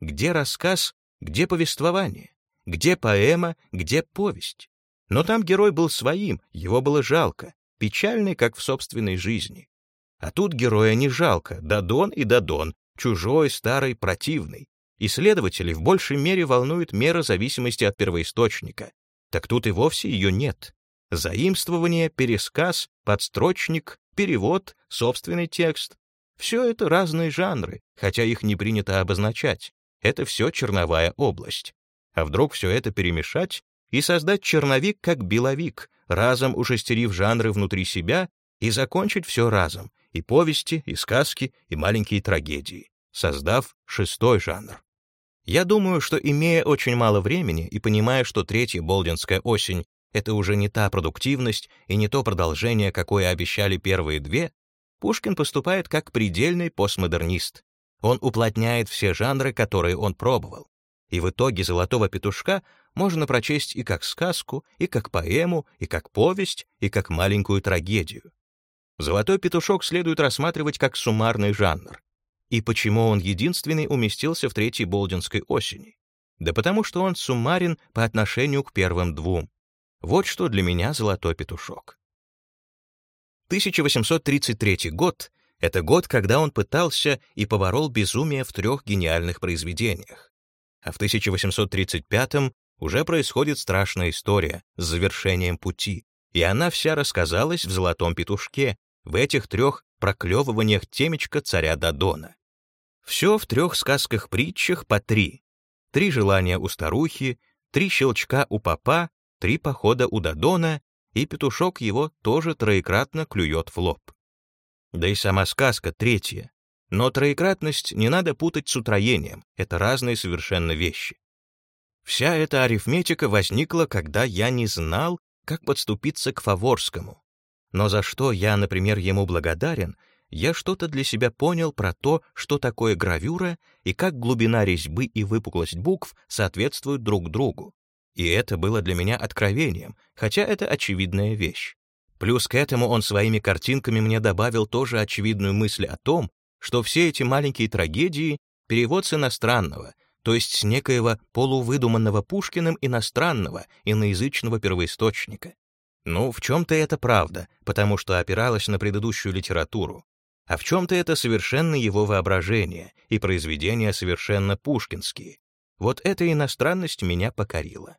Где рассказ, где повествование? Где поэма, где повесть? Но там герой был своим, его было жалко, печальный, как в собственной жизни. А тут героя не жалко, Дадон и Дадон, чужой, старый, противный. Исследователей в большей мере волнует мера зависимости от первоисточника. Так тут и вовсе ее нет. Заимствование, пересказ, подстрочник, перевод, собственный текст. Все это разные жанры, хотя их не принято обозначать. Это все черновая область. А вдруг все это перемешать и создать черновик как беловик, разом ушестерив жанры внутри себя и закончить все разом, и повести, и сказки, и маленькие трагедии, создав шестой жанр. Я думаю, что, имея очень мало времени и понимая, что третья болдинская осень — это уже не та продуктивность и не то продолжение, какое обещали первые две, Пушкин поступает как предельный постмодернист. Он уплотняет все жанры, которые он пробовал. И в итоге «Золотого петушка» можно прочесть и как сказку, и как поэму, и как повесть, и как маленькую трагедию. «Золотой петушок» следует рассматривать как суммарный жанр. И почему он единственный уместился в третьей Болдинской осени? Да потому что он суммарен по отношению к первым двум. Вот что для меня «Золотой петушок». 1833 год — это год, когда он пытался и поборол безумие в трех гениальных произведениях. А в 1835 уже происходит страшная история с завершением пути, и она вся рассказалась в «Золотом петушке», в этих трех проклевываниях темечка царя Дадона. Все в трех сказках-притчах по три. Три желания у старухи, три щелчка у папа, три похода у Дадона, и петушок его тоже троекратно клюет в лоб. Да и сама сказка третья. Но троекратность не надо путать с утроением, это разные совершенно вещи. Вся эта арифметика возникла, когда я не знал, как подступиться к Фаворскому. Но за что я, например, ему благодарен, я что-то для себя понял про то, что такое гравюра и как глубина резьбы и выпуклость букв соответствуют друг другу. И это было для меня откровением, хотя это очевидная вещь. Плюс к этому он своими картинками мне добавил тоже очевидную мысль о том, что все эти маленькие трагедии — перевод с иностранного, то есть с некоего полувыдуманного Пушкиным иностранного, иноязычного первоисточника. Ну, в чем-то это правда, потому что опиралась на предыдущую литературу, а в чем-то это совершенно его воображение и произведения совершенно пушкинские. Вот эта иностранность меня покорила.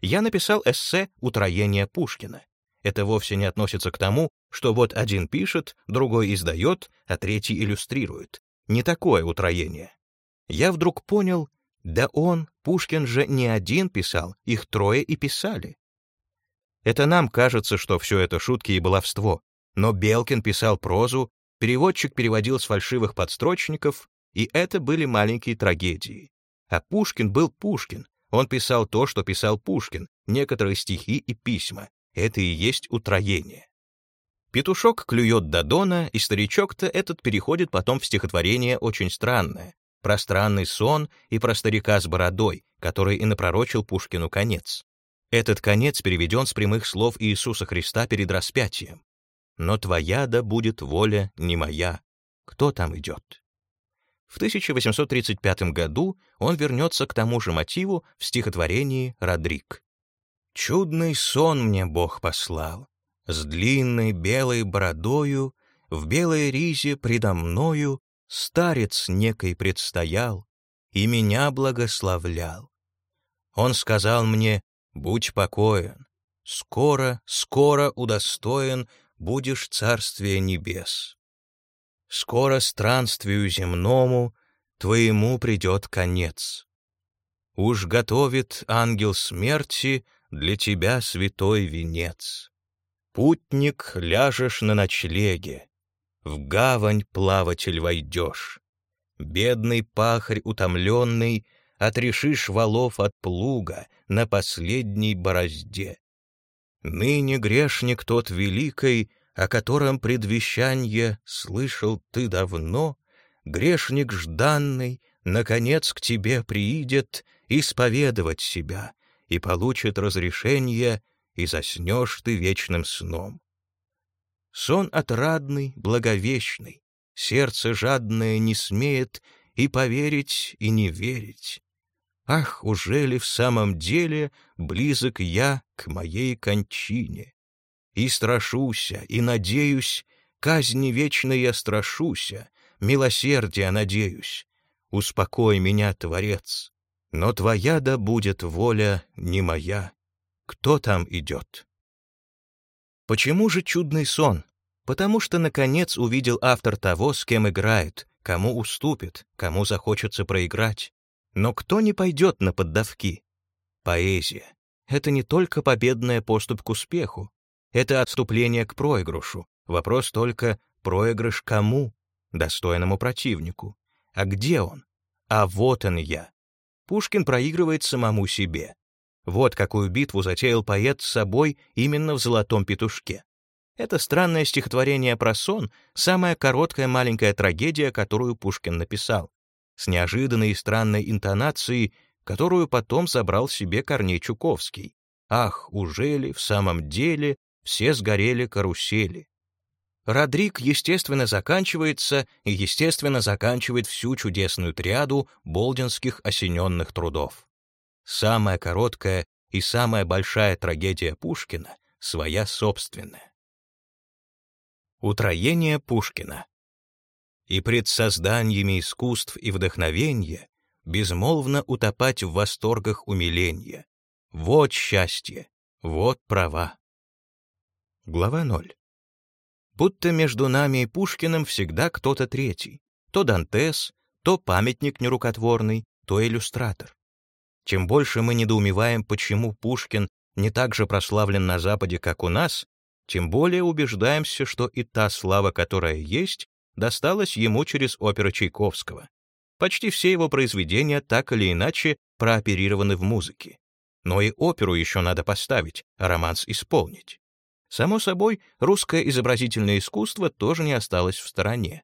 Я написал эссе «Утроение Пушкина». Это вовсе не относится к тому, что вот один пишет, другой издает, а третий иллюстрирует. Не такое утроение. Я вдруг понял, да он, Пушкин же не один писал, их трое и писали. Это нам кажется, что все это шутки и баловство, но Белкин писал прозу, переводчик переводил с фальшивых подстрочников, и это были маленькие трагедии. А Пушкин был Пушкин, он писал то, что писал Пушкин, некоторые стихи и письма. Это и есть утроение. Петушок клюет Дадона, и старичок-то этот переходит потом в стихотворение очень странное, про странный сон и про старика с бородой, который и напророчил Пушкину конец. Этот конец переведен с прямых слов Иисуса Христа перед распятием. «Но твоя да будет воля не моя. Кто там идет?» В 1835 году он вернется к тому же мотиву в стихотворении «Родрик». «Чудный сон мне Бог послал, с длинной белой бородою, в белой ризе предо мною старец некой предстоял и меня благословлял. Он сказал мне, будь покоен, скоро, скоро удостоен будешь царствия небес. Скоро странствию земному твоему придет конец. Уж готовит ангел смерти для тебя святой венец. Путник, ляжешь на ночлеге, в гавань плаватель войдешь. Бедный пахарь утомленный, отрешишь валов от плуга на последней борозде. Ныне грешник тот великий, о котором предвещанье слышал ты давно, грешник жданный, наконец к тебе приидет исповедовать себя и получит разрешение, и заснешь ты вечным сном. Сон отрадный, благовещный, сердце жадное не смеет и поверить, и не верить. Ах, уже ли в самом деле близок я к моей кончине? И страшуся, и надеюсь, казни вечной я страшуся, милосердия надеюсь. Успокой меня, Творец, но твоя да будет воля не моя. Кто там идет? Почему же чудный сон? Потому что, наконец, увидел автор того, с кем играет, кому уступит, кому захочется проиграть. Но кто не пойдет на поддавки? Поэзия — это не только победная поступ к успеху, это отступление к проигрышу. Вопрос только, проигрыш кому? Достойному противнику. А где он? А вот он я. Пушкин проигрывает самому себе. Вот какую битву затеял поэт с собой именно в «Золотом петушке». Это странное стихотворение про сон — самая короткая маленькая трагедия, которую Пушкин написал, с неожиданной и странной интонацией, которую потом собрал себе Корней Чуковский. Ах, уже ли в самом деле все сгорели карусели. Родрик, естественно, заканчивается и, естественно, заканчивает всю чудесную триаду болдинских осененных трудов. Самая короткая и самая большая трагедия Пушкина — своя собственная. Утроение Пушкина. И пред созданиями искусств и вдохновенья безмолвно утопать в восторгах умиления, Вот счастье, вот права. Глава 0. Будто между нами и Пушкиным всегда кто-то третий. То Дантес, то памятник нерукотворный, то иллюстратор. Чем больше мы недоумеваем, почему Пушкин не так же прославлен на Западе, как у нас, тем более убеждаемся, что и та слава, которая есть, досталась ему через оперу Чайковского. Почти все его произведения так или иначе прооперированы в музыке. Но и оперу еще надо поставить, романс исполнить. Само собой, русское изобразительное искусство тоже не осталось в стороне,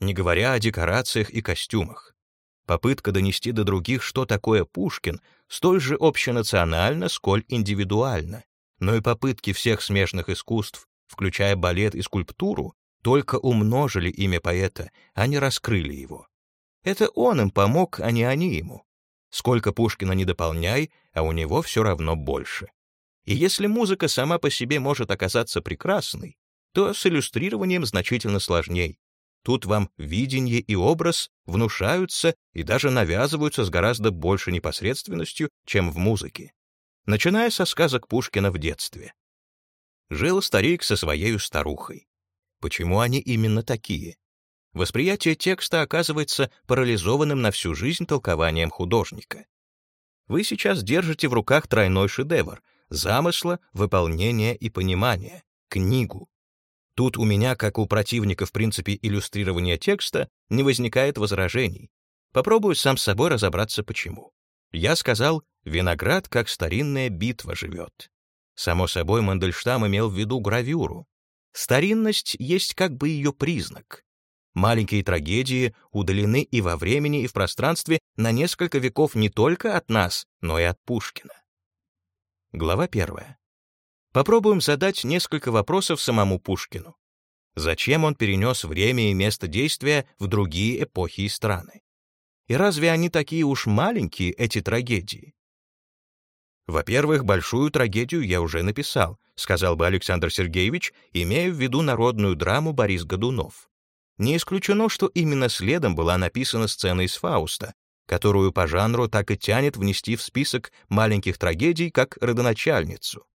не говоря о декорациях и костюмах. Попытка донести до других, что такое Пушкин, столь же общенациональна, сколь индивидуальна, но и попытки всех смежных искусств, включая балет и скульптуру, только умножили имя поэта, а не раскрыли его. Это он им помог, а не они ему. Сколько Пушкина не дополняй, а у него все равно больше. И если музыка сама по себе может оказаться прекрасной, то с иллюстрированием значительно сложней. Тут вам видение и образ внушаются и даже навязываются с гораздо большей непосредственностью, чем в музыке. Начиная со сказок Пушкина в детстве. Жил старик со своей старухой. Почему они именно такие? Восприятие текста оказывается парализованным на всю жизнь толкованием художника. Вы сейчас держите в руках тройной шедевр — замысла, выполнения и понимания, книгу. Тут у меня, как у противника в принципе иллюстрирования текста, не возникает возражений. Попробую сам с собой разобраться, почему. Я сказал, виноград как старинная битва живет. Само собой, Мандельштам имел в виду гравюру. Старинность есть как бы ее признак. Маленькие трагедии удалены и во времени, и в пространстве на несколько веков не только от нас, но и от Пушкина. Глава первая. Попробуем задать несколько вопросов самому Пушкину. Зачем он перенес время и место действия в другие эпохи и страны? И разве они такие уж маленькие, эти трагедии? Во-первых, большую трагедию я уже написал, сказал бы Александр Сергеевич, имея в виду народную драму Борис Годунов. Не исключено, что именно следом была написана сцена из Фауста, которую по жанру так и тянет внести в список маленьких трагедий как родоначальницу,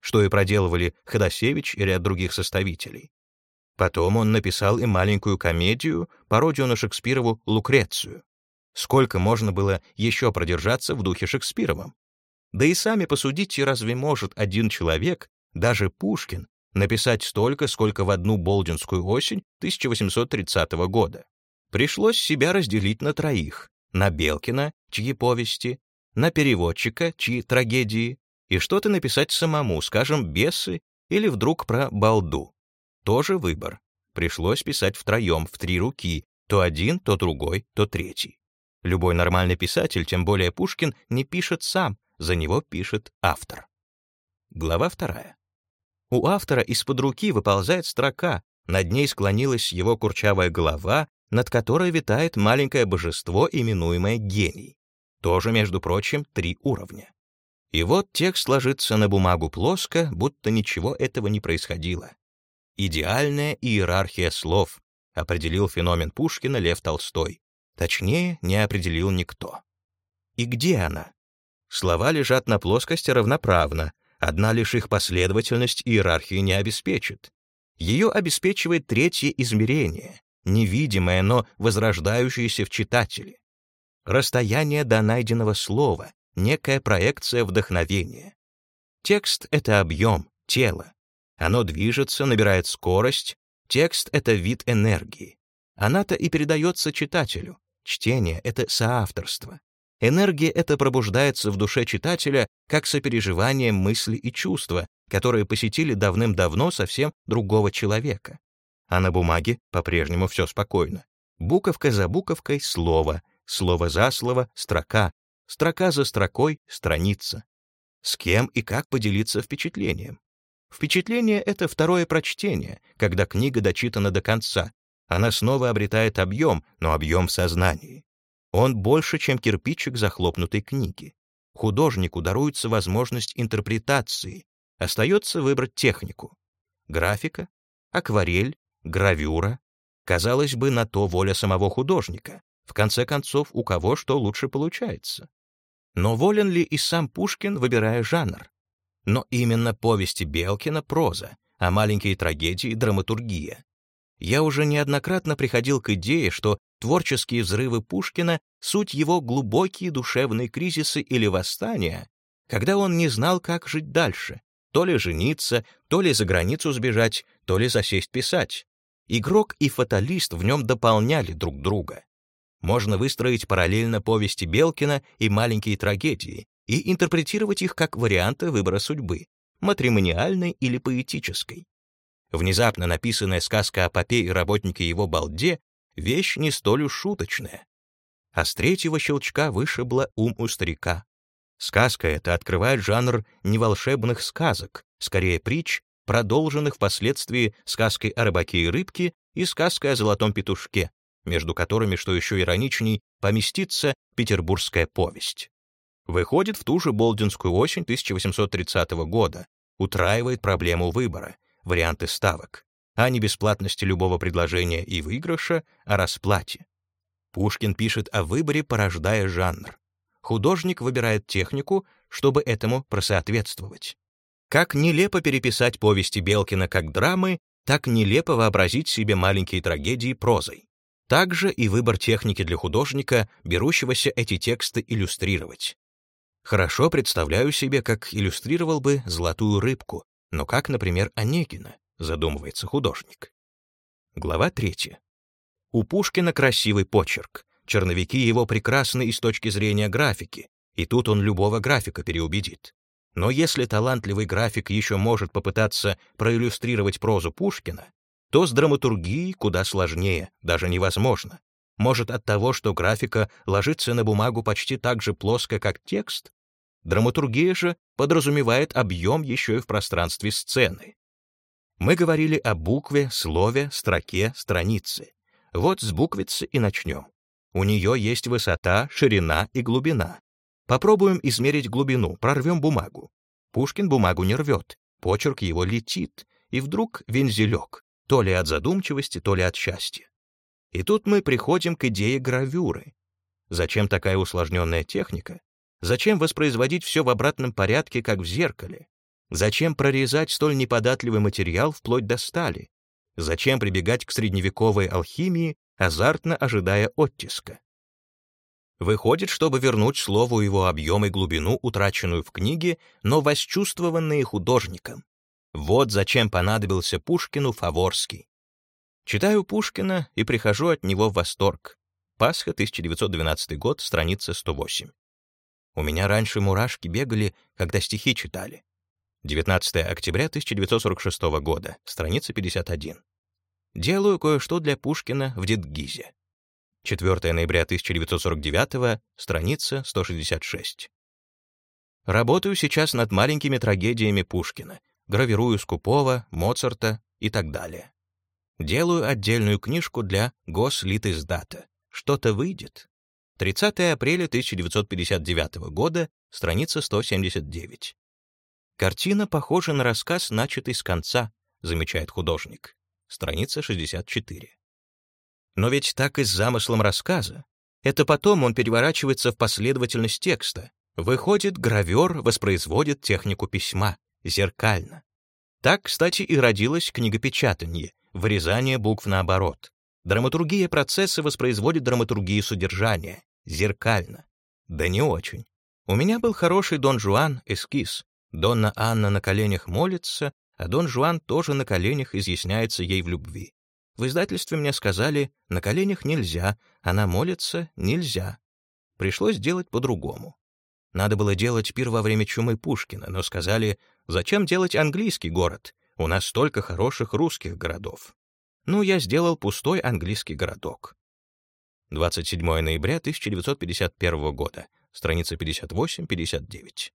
что и проделывали Ходосевич и ряд других составителей. Потом он написал и маленькую комедию, пародию на Шекспирову «Лукрецию». Сколько можно было еще продержаться в духе Шекспировом? Да и сами посудите, разве может один человек, даже Пушкин, написать столько, сколько в одну болдинскую осень 1830 года? Пришлось себя разделить на троих, на Белкина, чьи повести, на переводчика, чьи трагедии, и что-то написать самому, скажем, «Бесы» или вдруг про балду. Тоже выбор. Пришлось писать втроем, в три руки, то один, то другой, то третий. Любой нормальный писатель, тем более Пушкин, не пишет сам, за него пишет автор. Глава вторая. У автора из-под руки выползает строка, над ней склонилась его курчавая голова, над которой витает маленькое божество, именуемое гений. Тоже, между прочим, три уровня. И вот текст ложится на бумагу плоско, будто ничего этого не происходило. Идеальная иерархия слов определил феномен Пушкина Лев Толстой. Точнее, не определил никто. И где она? Слова лежат на плоскости равноправно, одна лишь их последовательность иерархии не обеспечит. Ее обеспечивает третье измерение, невидимое, но возрождающееся в читателе. Расстояние до найденного слова, некая проекция вдохновения. Текст — это объем, тело. Оно движется, набирает скорость. Текст — это вид энергии. Она-то и передается читателю. Чтение — это соавторство. Энергия эта пробуждается в душе читателя как сопереживание мысли и чувства, которые посетили давным-давно совсем другого человека а на бумаге по-прежнему все спокойно. Буковка за буковкой — слово, слово за слово — строка, строка за строкой — страница. С кем и как поделиться впечатлением? Впечатление — это второе прочтение, когда книга дочитана до конца. Она снова обретает объем, но объем в сознании. Он больше, чем кирпичик захлопнутой книги. Художнику даруется возможность интерпретации. Остается выбрать технику. Графика, акварель, гравюра. Казалось бы, на то воля самого художника. В конце концов, у кого что лучше получается. Но волен ли и сам Пушкин, выбирая жанр? Но именно повести Белкина — проза, а маленькие трагедии — драматургия. Я уже неоднократно приходил к идее, что творческие взрывы Пушкина — суть его глубокие душевные кризисы или восстания, когда он не знал, как жить дальше, то ли жениться, то ли за границу сбежать, то ли засесть писать. Игрок и фаталист в нем дополняли друг друга. Можно выстроить параллельно повести Белкина и маленькие трагедии и интерпретировать их как варианты выбора судьбы, матримониальной или поэтической. Внезапно написанная сказка о попе и работнике его балде — вещь не столь уж шуточная. А с третьего щелчка вышибла ум у старика. Сказка эта открывает жанр неволшебных сказок, скорее притч, продолженных впоследствии сказкой о рыбаке и рыбке и сказкой о золотом петушке, между которыми, что еще ироничней, поместится петербургская повесть. Выходит в ту же Болдинскую осень 1830 года, утраивает проблему выбора, варианты ставок, а не бесплатности любого предложения и выигрыша, а расплате. Пушкин пишет о выборе, порождая жанр. Художник выбирает технику, чтобы этому просоответствовать. Как нелепо переписать повести Белкина как драмы, так нелепо вообразить себе маленькие трагедии прозой. Также и выбор техники для художника, берущегося эти тексты иллюстрировать. Хорошо представляю себе, как иллюстрировал бы «Золотую рыбку», но как, например, Онегина, задумывается художник. Глава третья. У Пушкина красивый почерк. Черновики его прекрасны и с точки зрения графики, и тут он любого графика переубедит. Но если талантливый график еще может попытаться проиллюстрировать прозу Пушкина, то с драматургией куда сложнее, даже невозможно. Может, от того, что графика ложится на бумагу почти так же плоско, как текст? Драматургия же подразумевает объем еще и в пространстве сцены. Мы говорили о букве, слове, строке, странице. Вот с буквицы и начнем. У нее есть высота, ширина и глубина. Попробуем измерить глубину, прорвем бумагу. Пушкин бумагу не рвет, почерк его летит, и вдруг вензелек, то ли от задумчивости, то ли от счастья. И тут мы приходим к идее гравюры. Зачем такая усложненная техника? Зачем воспроизводить все в обратном порядке, как в зеркале? Зачем прорезать столь неподатливый материал вплоть до стали? Зачем прибегать к средневековой алхимии, азартно ожидая оттиска? Выходит, чтобы вернуть слову его объем и глубину, утраченную в книге, но восчувствованные художником. Вот зачем понадобился Пушкину Фаворский. Читаю Пушкина и прихожу от него в восторг. Пасха, 1912 год, страница 108. У меня раньше мурашки бегали, когда стихи читали. 19 октября 1946 года, страница 51. Делаю кое-что для Пушкина в Дедгизе. 4 ноября 1949, страница 166. Работаю сейчас над маленькими трагедиями Пушкина, гравирую Скупова, Моцарта и так далее. Делаю отдельную книжку для Гослитиздата. Что-то выйдет. 30 апреля 1959 года, страница 179. Картина похожа на рассказ, начатый с конца, замечает художник. Страница 64. Но ведь так и с замыслом рассказа. Это потом он переворачивается в последовательность текста. Выходит, гравер воспроизводит технику письма, зеркально. Так, кстати, и родилось книгопечатание, вырезание букв наоборот. Драматургия процесса воспроизводит драматургию содержания, зеркально. Да не очень. У меня был хороший Дон Жуан, эскиз. Донна Анна на коленях молится, а Дон Жуан тоже на коленях изъясняется ей в любви. В издательстве мне сказали, на коленях нельзя, она молится нельзя. Пришлось делать по-другому. Надо было делать пир во время чумы Пушкина, но сказали, зачем делать английский город? У нас столько хороших русских городов. Ну, я сделал пустой английский городок. 27 ноября 1951 года, страница 58-59.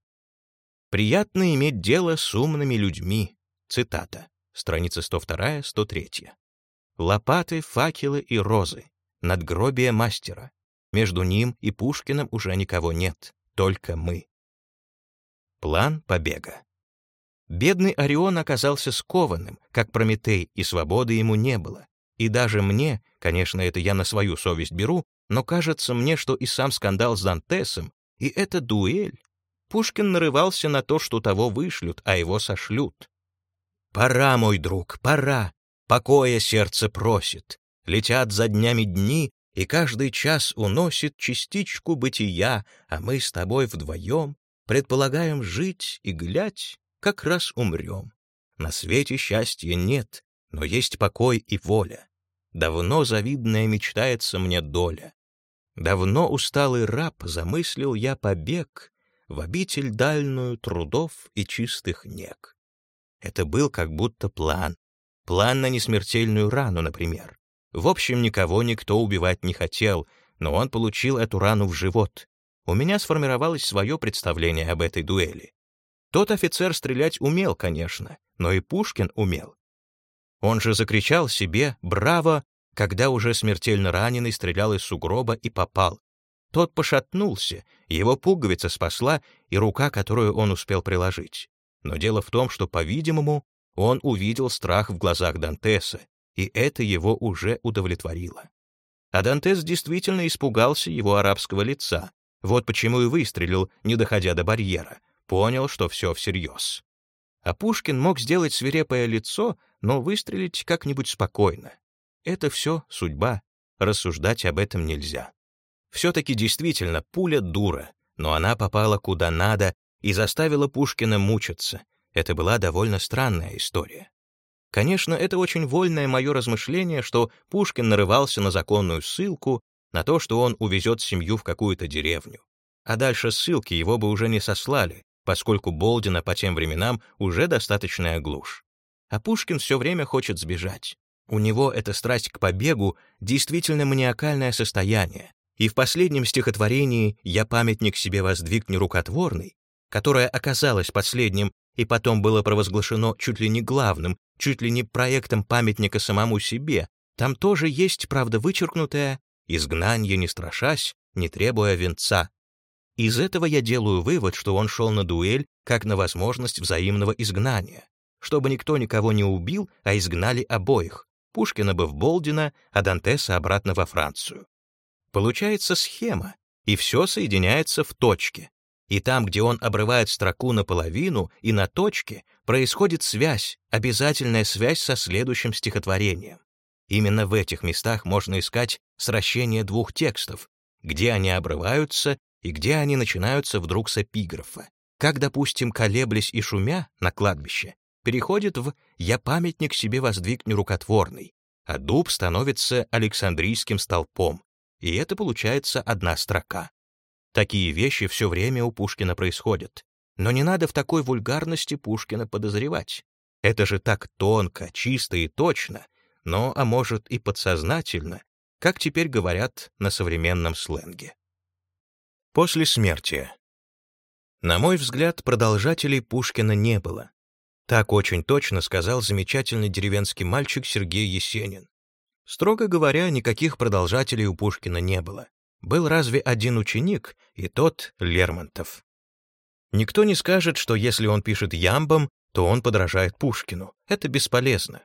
«Приятно иметь дело с умными людьми», цитата, страница 102-103 лопаты, факелы и розы, надгробие мастера. Между ним и Пушкиным уже никого нет, только мы. План побега. Бедный Орион оказался скованным, как Прометей, и свободы ему не было. И даже мне, конечно, это я на свою совесть беру, но кажется мне, что и сам скандал с Дантесом И эта дуэль. Пушкин нарывался на то, что того вышлют, а его сошлют. «Пора, мой друг, пора! Покоя сердце просит. Летят за днями дни, и каждый час уносит частичку бытия, а мы с тобой вдвоем предполагаем жить и глядь, как раз умрем. На свете счастья нет, но есть покой и воля. Давно завидная мечтается мне доля. Давно усталый раб замыслил я побег в обитель дальную трудов и чистых нег. Это был как будто план. План на несмертельную рану, например. В общем, никого никто убивать не хотел, но он получил эту рану в живот. У меня сформировалось свое представление об этой дуэли. Тот офицер стрелять умел, конечно, но и Пушкин умел. Он же закричал себе «Браво!», когда уже смертельно раненый стрелял из сугроба и попал. Тот пошатнулся, его пуговица спасла и рука, которую он успел приложить. Но дело в том, что, по-видимому, он увидел страх в глазах Дантеса, и это его уже удовлетворило. А Дантес действительно испугался его арабского лица, вот почему и выстрелил, не доходя до барьера, понял, что все всерьез. А Пушкин мог сделать свирепое лицо, но выстрелить как-нибудь спокойно. Это все судьба, рассуждать об этом нельзя. Все-таки действительно пуля дура, но она попала куда надо и заставила Пушкина мучиться. Это была довольно странная история. Конечно, это очень вольное мое размышление, что Пушкин нарывался на законную ссылку, на то, что он увезет семью в какую-то деревню. А дальше ссылки его бы уже не сослали, поскольку Болдина по тем временам уже достаточная глушь. А Пушкин все время хочет сбежать. У него эта страсть к побегу действительно маниакальное состояние, и в последнем стихотворении «Я памятник себе воздвиг нерукотворный», которое оказалось последним и потом было провозглашено чуть ли не главным, чуть ли не проектом памятника самому себе, там тоже есть, правда, вычеркнутое «изгнанье не страшась, не требуя венца». Из этого я делаю вывод, что он шел на дуэль как на возможность взаимного изгнания, чтобы никто никого не убил, а изгнали обоих, Пушкина бы в Болдина, а Дантеса обратно во Францию. Получается схема, и все соединяется в точке. И там, где он обрывает строку наполовину и на точке, происходит связь, обязательная связь со следующим стихотворением. Именно в этих местах можно искать сращение двух текстов, где они обрываются и где они начинаются вдруг с эпиграфа. Как, допустим, колеблясь и шумя на кладбище, переходит в «я памятник себе воздвиг нерукотворный», а дуб становится Александрийским столпом, и это получается одна строка. Такие вещи все время у Пушкина происходят. Но не надо в такой вульгарности Пушкина подозревать. Это же так тонко, чисто и точно, но, а может, и подсознательно, как теперь говорят на современном сленге. После смерти. На мой взгляд, продолжателей Пушкина не было. Так очень точно сказал замечательный деревенский мальчик Сергей Есенин. Строго говоря, никаких продолжателей у Пушкина не было. Был разве один ученик, и тот — Лермонтов. Никто не скажет, что если он пишет ямбом, то он подражает Пушкину. Это бесполезно.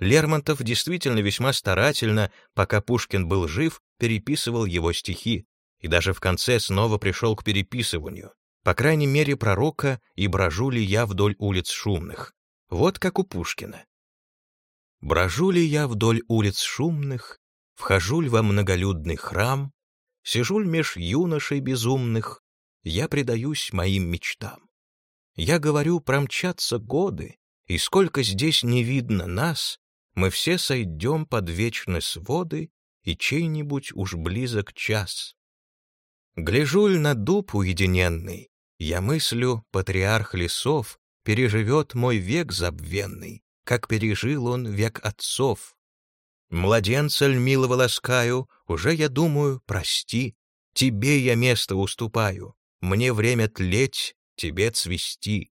Лермонтов действительно весьма старательно, пока Пушкин был жив, переписывал его стихи, и даже в конце снова пришел к переписыванию. По крайней мере, пророка «И брожу ли я вдоль улиц шумных». Вот как у Пушкина. «Брожу ли я вдоль улиц шумных, вхожу ли во многолюдный храм, сижу меж юношей безумных, я предаюсь моим мечтам. Я говорю, промчатся годы, и сколько здесь не видно нас, мы все сойдем под вечные своды, и чей-нибудь уж близок час. Гляжуль на дуб уединенный, я мыслю, патриарх лесов переживет мой век забвенный, как пережил он век отцов. Младенца ль милого ласкаю, уже я думаю, прости, тебе я место уступаю, мне время тлеть, тебе цвести.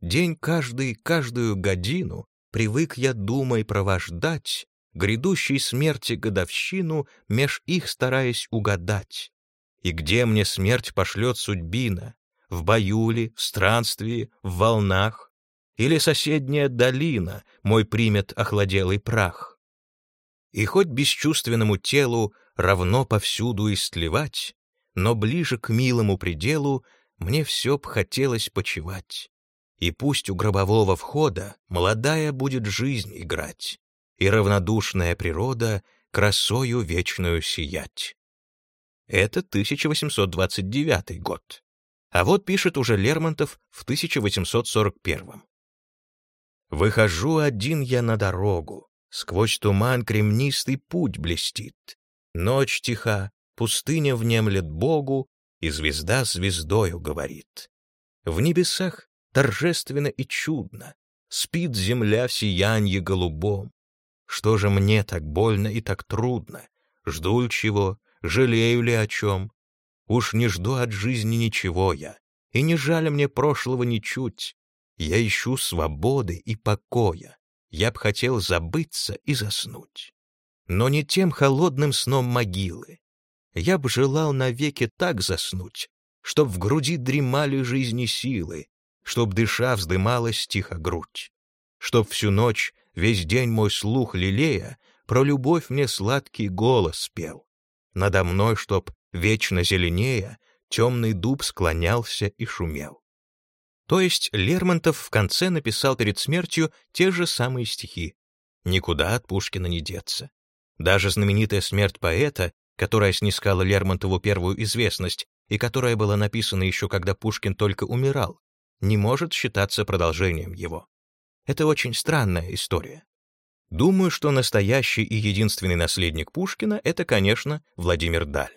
День каждый, каждую годину привык я думай провождать, грядущей смерти годовщину меж их стараясь угадать. И где мне смерть пошлет судьбина? В бою ли, в странствии, в волнах? Или соседняя долина мой примет охладелый прах? И хоть бесчувственному телу равно повсюду истлевать, но ближе к милому пределу мне все б хотелось почевать. И пусть у гробового входа молодая будет жизнь играть, и равнодушная природа красою вечную сиять. Это 1829 год. А вот пишет уже Лермонтов в 1841. «Выхожу один я на дорогу, сквозь туман кремнистый путь блестит. Ночь тиха, пустыня внемлет Богу, и звезда звездою говорит. В небесах торжественно и чудно спит земля в сиянье голубом. Что же мне так больно и так трудно? Жду ли чего, жалею ли о чем? Уж не жду от жизни ничего я, и не жаль мне прошлого ничуть. Я ищу свободы и покоя. Я б хотел забыться и заснуть. Но не тем холодным сном могилы, я б желал навеки так заснуть, чтоб в груди дремали жизни силы, чтоб дыша вздымалась тихо грудь, чтоб всю ночь, весь день мой слух лелея, про любовь мне сладкий голос пел. Надо мной, чтоб вечно зеленее, темный дуб склонялся и шумел. То есть Лермонтов в конце написал перед смертью те же самые стихи. Никуда от Пушкина не деться. Даже знаменитая смерть поэта которая снискала Лермонтову первую известность и которая была написана еще когда Пушкин только умирал, не может считаться продолжением его. Это очень странная история. Думаю, что настоящий и единственный наследник Пушкина — это, конечно, Владимир Даль,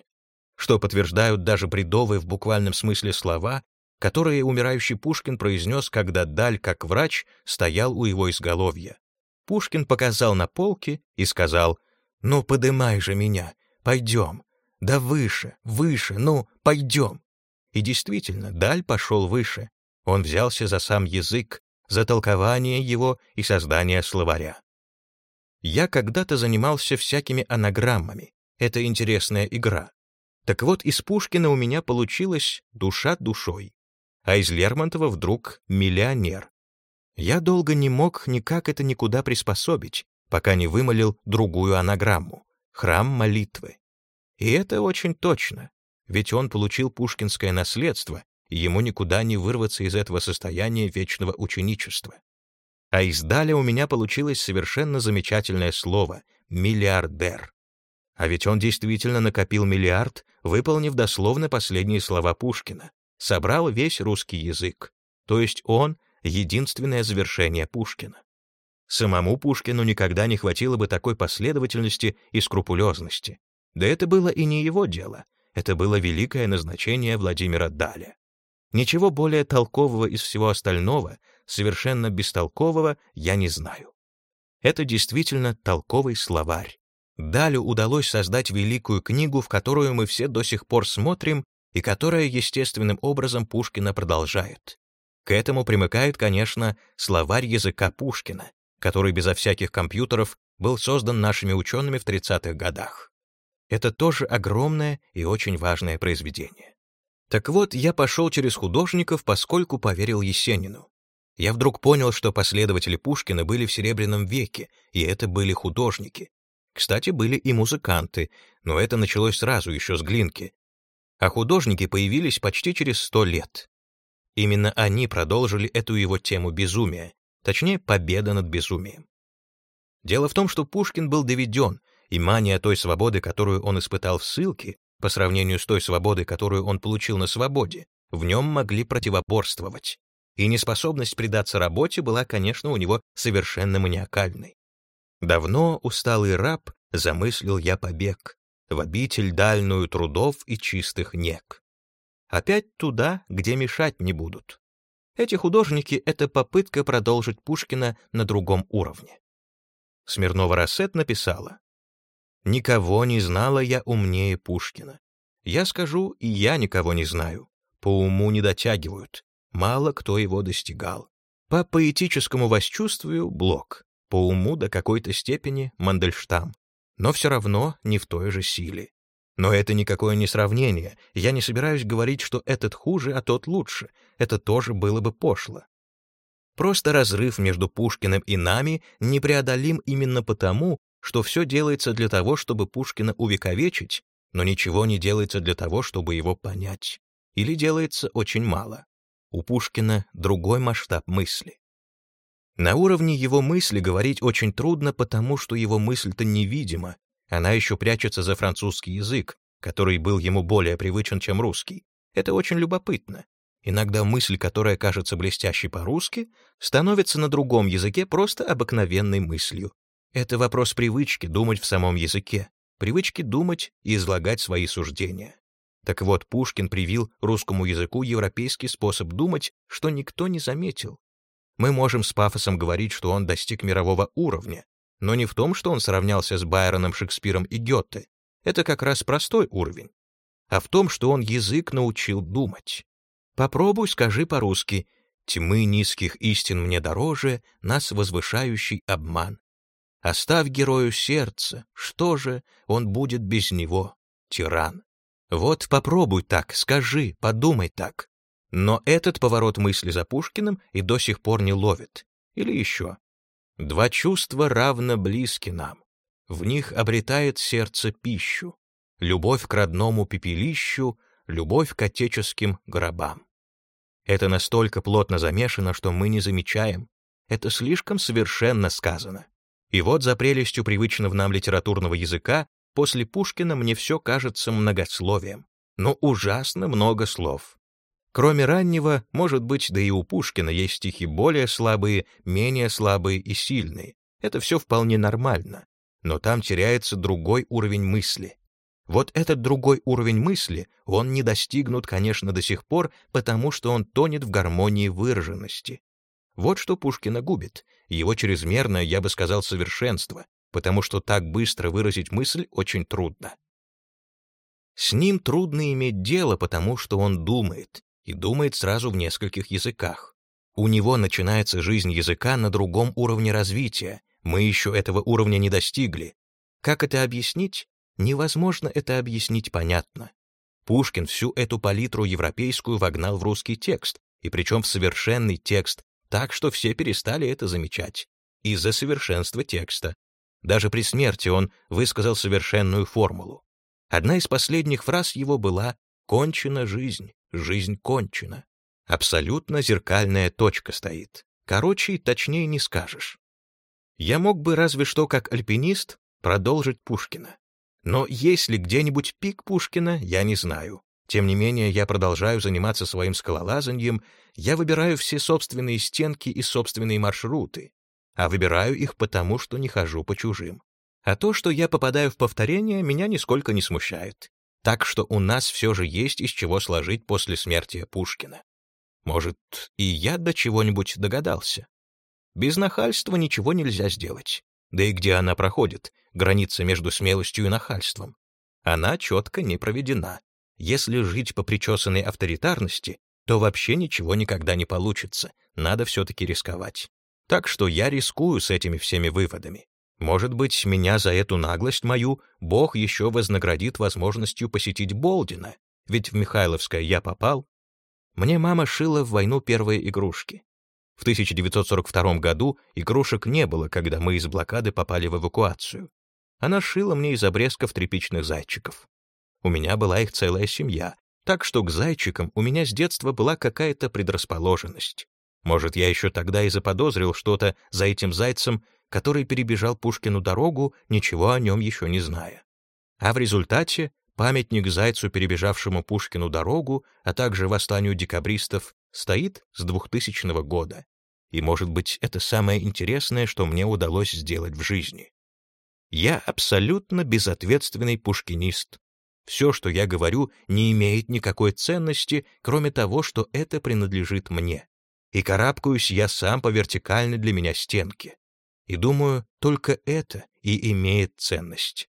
что подтверждают даже бредовые в буквальном смысле слова, которые умирающий Пушкин произнес, когда Даль, как врач, стоял у его изголовья. Пушкин показал на полке и сказал «Ну, подымай же меня, Пойдем. Да выше, выше, ну, пойдем. И действительно, Даль пошел выше. Он взялся за сам язык, за толкование его и создание словаря. Я когда-то занимался всякими анаграммами. Это интересная игра. Так вот, из Пушкина у меня получилась душа душой, а из Лермонтова вдруг миллионер. Я долго не мог никак это никуда приспособить, пока не вымолил другую анаграмму храм молитвы. И это очень точно, ведь он получил пушкинское наследство, и ему никуда не вырваться из этого состояния вечного ученичества. А из Даля у меня получилось совершенно замечательное слово «миллиардер». А ведь он действительно накопил миллиард, выполнив дословно последние слова Пушкина, собрал весь русский язык, то есть он — единственное завершение Пушкина. Самому Пушкину никогда не хватило бы такой последовательности и скрупулезности. Да это было и не его дело. Это было великое назначение Владимира Даля. Ничего более толкового из всего остального, совершенно бестолкового, я не знаю. Это действительно толковый словарь. Далю удалось создать великую книгу, в которую мы все до сих пор смотрим и которая естественным образом Пушкина продолжает. К этому примыкает, конечно, словарь языка Пушкина, который безо всяких компьютеров был создан нашими учеными в 30-х годах. Это тоже огромное и очень важное произведение. Так вот, я пошел через художников, поскольку поверил Есенину. Я вдруг понял, что последователи Пушкина были в Серебряном веке, и это были художники. Кстати, были и музыканты, но это началось сразу, еще с Глинки. А художники появились почти через сто лет. Именно они продолжили эту его тему безумия, Точнее, победа над безумием. Дело в том, что Пушкин был доведен, и мания той свободы, которую он испытал в ссылке, по сравнению с той свободой, которую он получил на свободе, в нем могли противоборствовать. И неспособность предаться работе была, конечно, у него совершенно маниакальной. Давно усталый раб замыслил я побег в обитель дальную трудов и чистых нек. Опять туда, где мешать не будут. Эти художники — это попытка продолжить Пушкина на другом уровне. Смирнова Рассет написала, «Никого не знала я умнее Пушкина. Я скажу, и я никого не знаю. По уму не дотягивают. Мало кто его достигал. По поэтическому восчувствию — Блок. По уму до какой-то степени — Мандельштам. Но все равно не в той же силе. Но это никакое не сравнение. Я не собираюсь говорить, что этот хуже, а тот лучше. Это тоже было бы пошло. Просто разрыв между Пушкиным и нами непреодолим именно потому, что все делается для того, чтобы Пушкина увековечить но ничего не делается для того, чтобы его понять. Или делается очень мало. У Пушкина другой масштаб мысли. На уровне его мысли говорить очень трудно, потому что его мысль-то невидима, она еще прячется за французский язык, который был ему более привычен, чем русский. Это очень любопытно. Иногда мысль, которая кажется блестящей по-русски, становится на другом языке просто обыкновенной мыслью. Это вопрос привычки думать в самом языке, привычки думать и излагать свои суждения. Так вот, Пушкин привил русскому языку европейский способ думать, что никто не заметил. Мы можем с пафосом говорить, что он достиг мирового уровня, но не в том, что он сравнялся с Байроном, Шекспиром и Гёте. Это как раз простой уровень. А в том, что он язык научил думать. Попробуй скажи по-русски «Тьмы низких истин мне дороже, нас возвышающий обман». Оставь герою сердце, что же, он будет без него, тиран. Вот попробуй так, скажи, подумай так. Но этот поворот мысли за Пушкиным и до сих пор не ловит. Или еще. Два чувства равно близки нам. В них обретает сердце пищу. Любовь к родному пепелищу, любовь к отеческим гробам. Это настолько плотно замешано, что мы не замечаем. Это слишком совершенно сказано. И вот за прелестью привычного нам литературного языка после Пушкина мне все кажется многословием. Но ужасно много слов. Кроме раннего, может быть, да и у Пушкина есть стихи более слабые, менее слабые и сильные. Это все вполне нормально. Но там теряется другой уровень мысли. Вот этот другой уровень мысли, он не достигнут, конечно, до сих пор, потому что он тонет в гармонии выраженности. Вот что Пушкина губит, его чрезмерное, я бы сказал, совершенство, потому что так быстро выразить мысль очень трудно. С ним трудно иметь дело, потому что он думает, и думает сразу в нескольких языках. У него начинается жизнь языка на другом уровне развития, мы еще этого уровня не достигли. Как это объяснить? Невозможно это объяснить понятно. Пушкин всю эту палитру европейскую вогнал в русский текст, и причем в совершенный текст, так что все перестали это замечать. Из-за совершенства текста. Даже при смерти он высказал совершенную формулу. Одна из последних фраз его была «кончена жизнь» жизнь кончена. Абсолютно зеркальная точка стоит. Короче и точнее не скажешь. Я мог бы разве что как альпинист продолжить Пушкина. Но есть ли где-нибудь пик Пушкина, я не знаю. Тем не менее, я продолжаю заниматься своим скалолазанием, я выбираю все собственные стенки и собственные маршруты, а выбираю их потому, что не хожу по чужим. А то, что я попадаю в повторение, меня нисколько не смущает. Так что у нас все же есть из чего сложить после смерти Пушкина. Может, и я до чего-нибудь догадался. Без нахальства ничего нельзя сделать. Да и где она проходит, граница между смелостью и нахальством? Она четко не проведена. Если жить по причесанной авторитарности, то вообще ничего никогда не получится, надо все-таки рисковать. Так что я рискую с этими всеми выводами. Может быть, меня за эту наглость мою Бог еще вознаградит возможностью посетить Болдина, ведь в Михайловское я попал. Мне мама шила в войну первые игрушки. В 1942 году игрушек не было, когда мы из блокады попали в эвакуацию. Она шила мне из обрезков тряпичных зайчиков. У меня была их целая семья, так что к зайчикам у меня с детства была какая-то предрасположенность. Может, я еще тогда и заподозрил что-то за этим зайцем, который перебежал Пушкину дорогу, ничего о нем еще не зная. А в результате памятник зайцу, перебежавшему Пушкину дорогу, а также восстанию декабристов, стоит с 2000 года. И, может быть, это самое интересное, что мне удалось сделать в жизни. Я абсолютно безответственный пушкинист. Все, что я говорю, не имеет никакой ценности, кроме того, что это принадлежит мне. И карабкаюсь я сам по вертикальной для меня стенке. И думаю, только это и имеет ценность.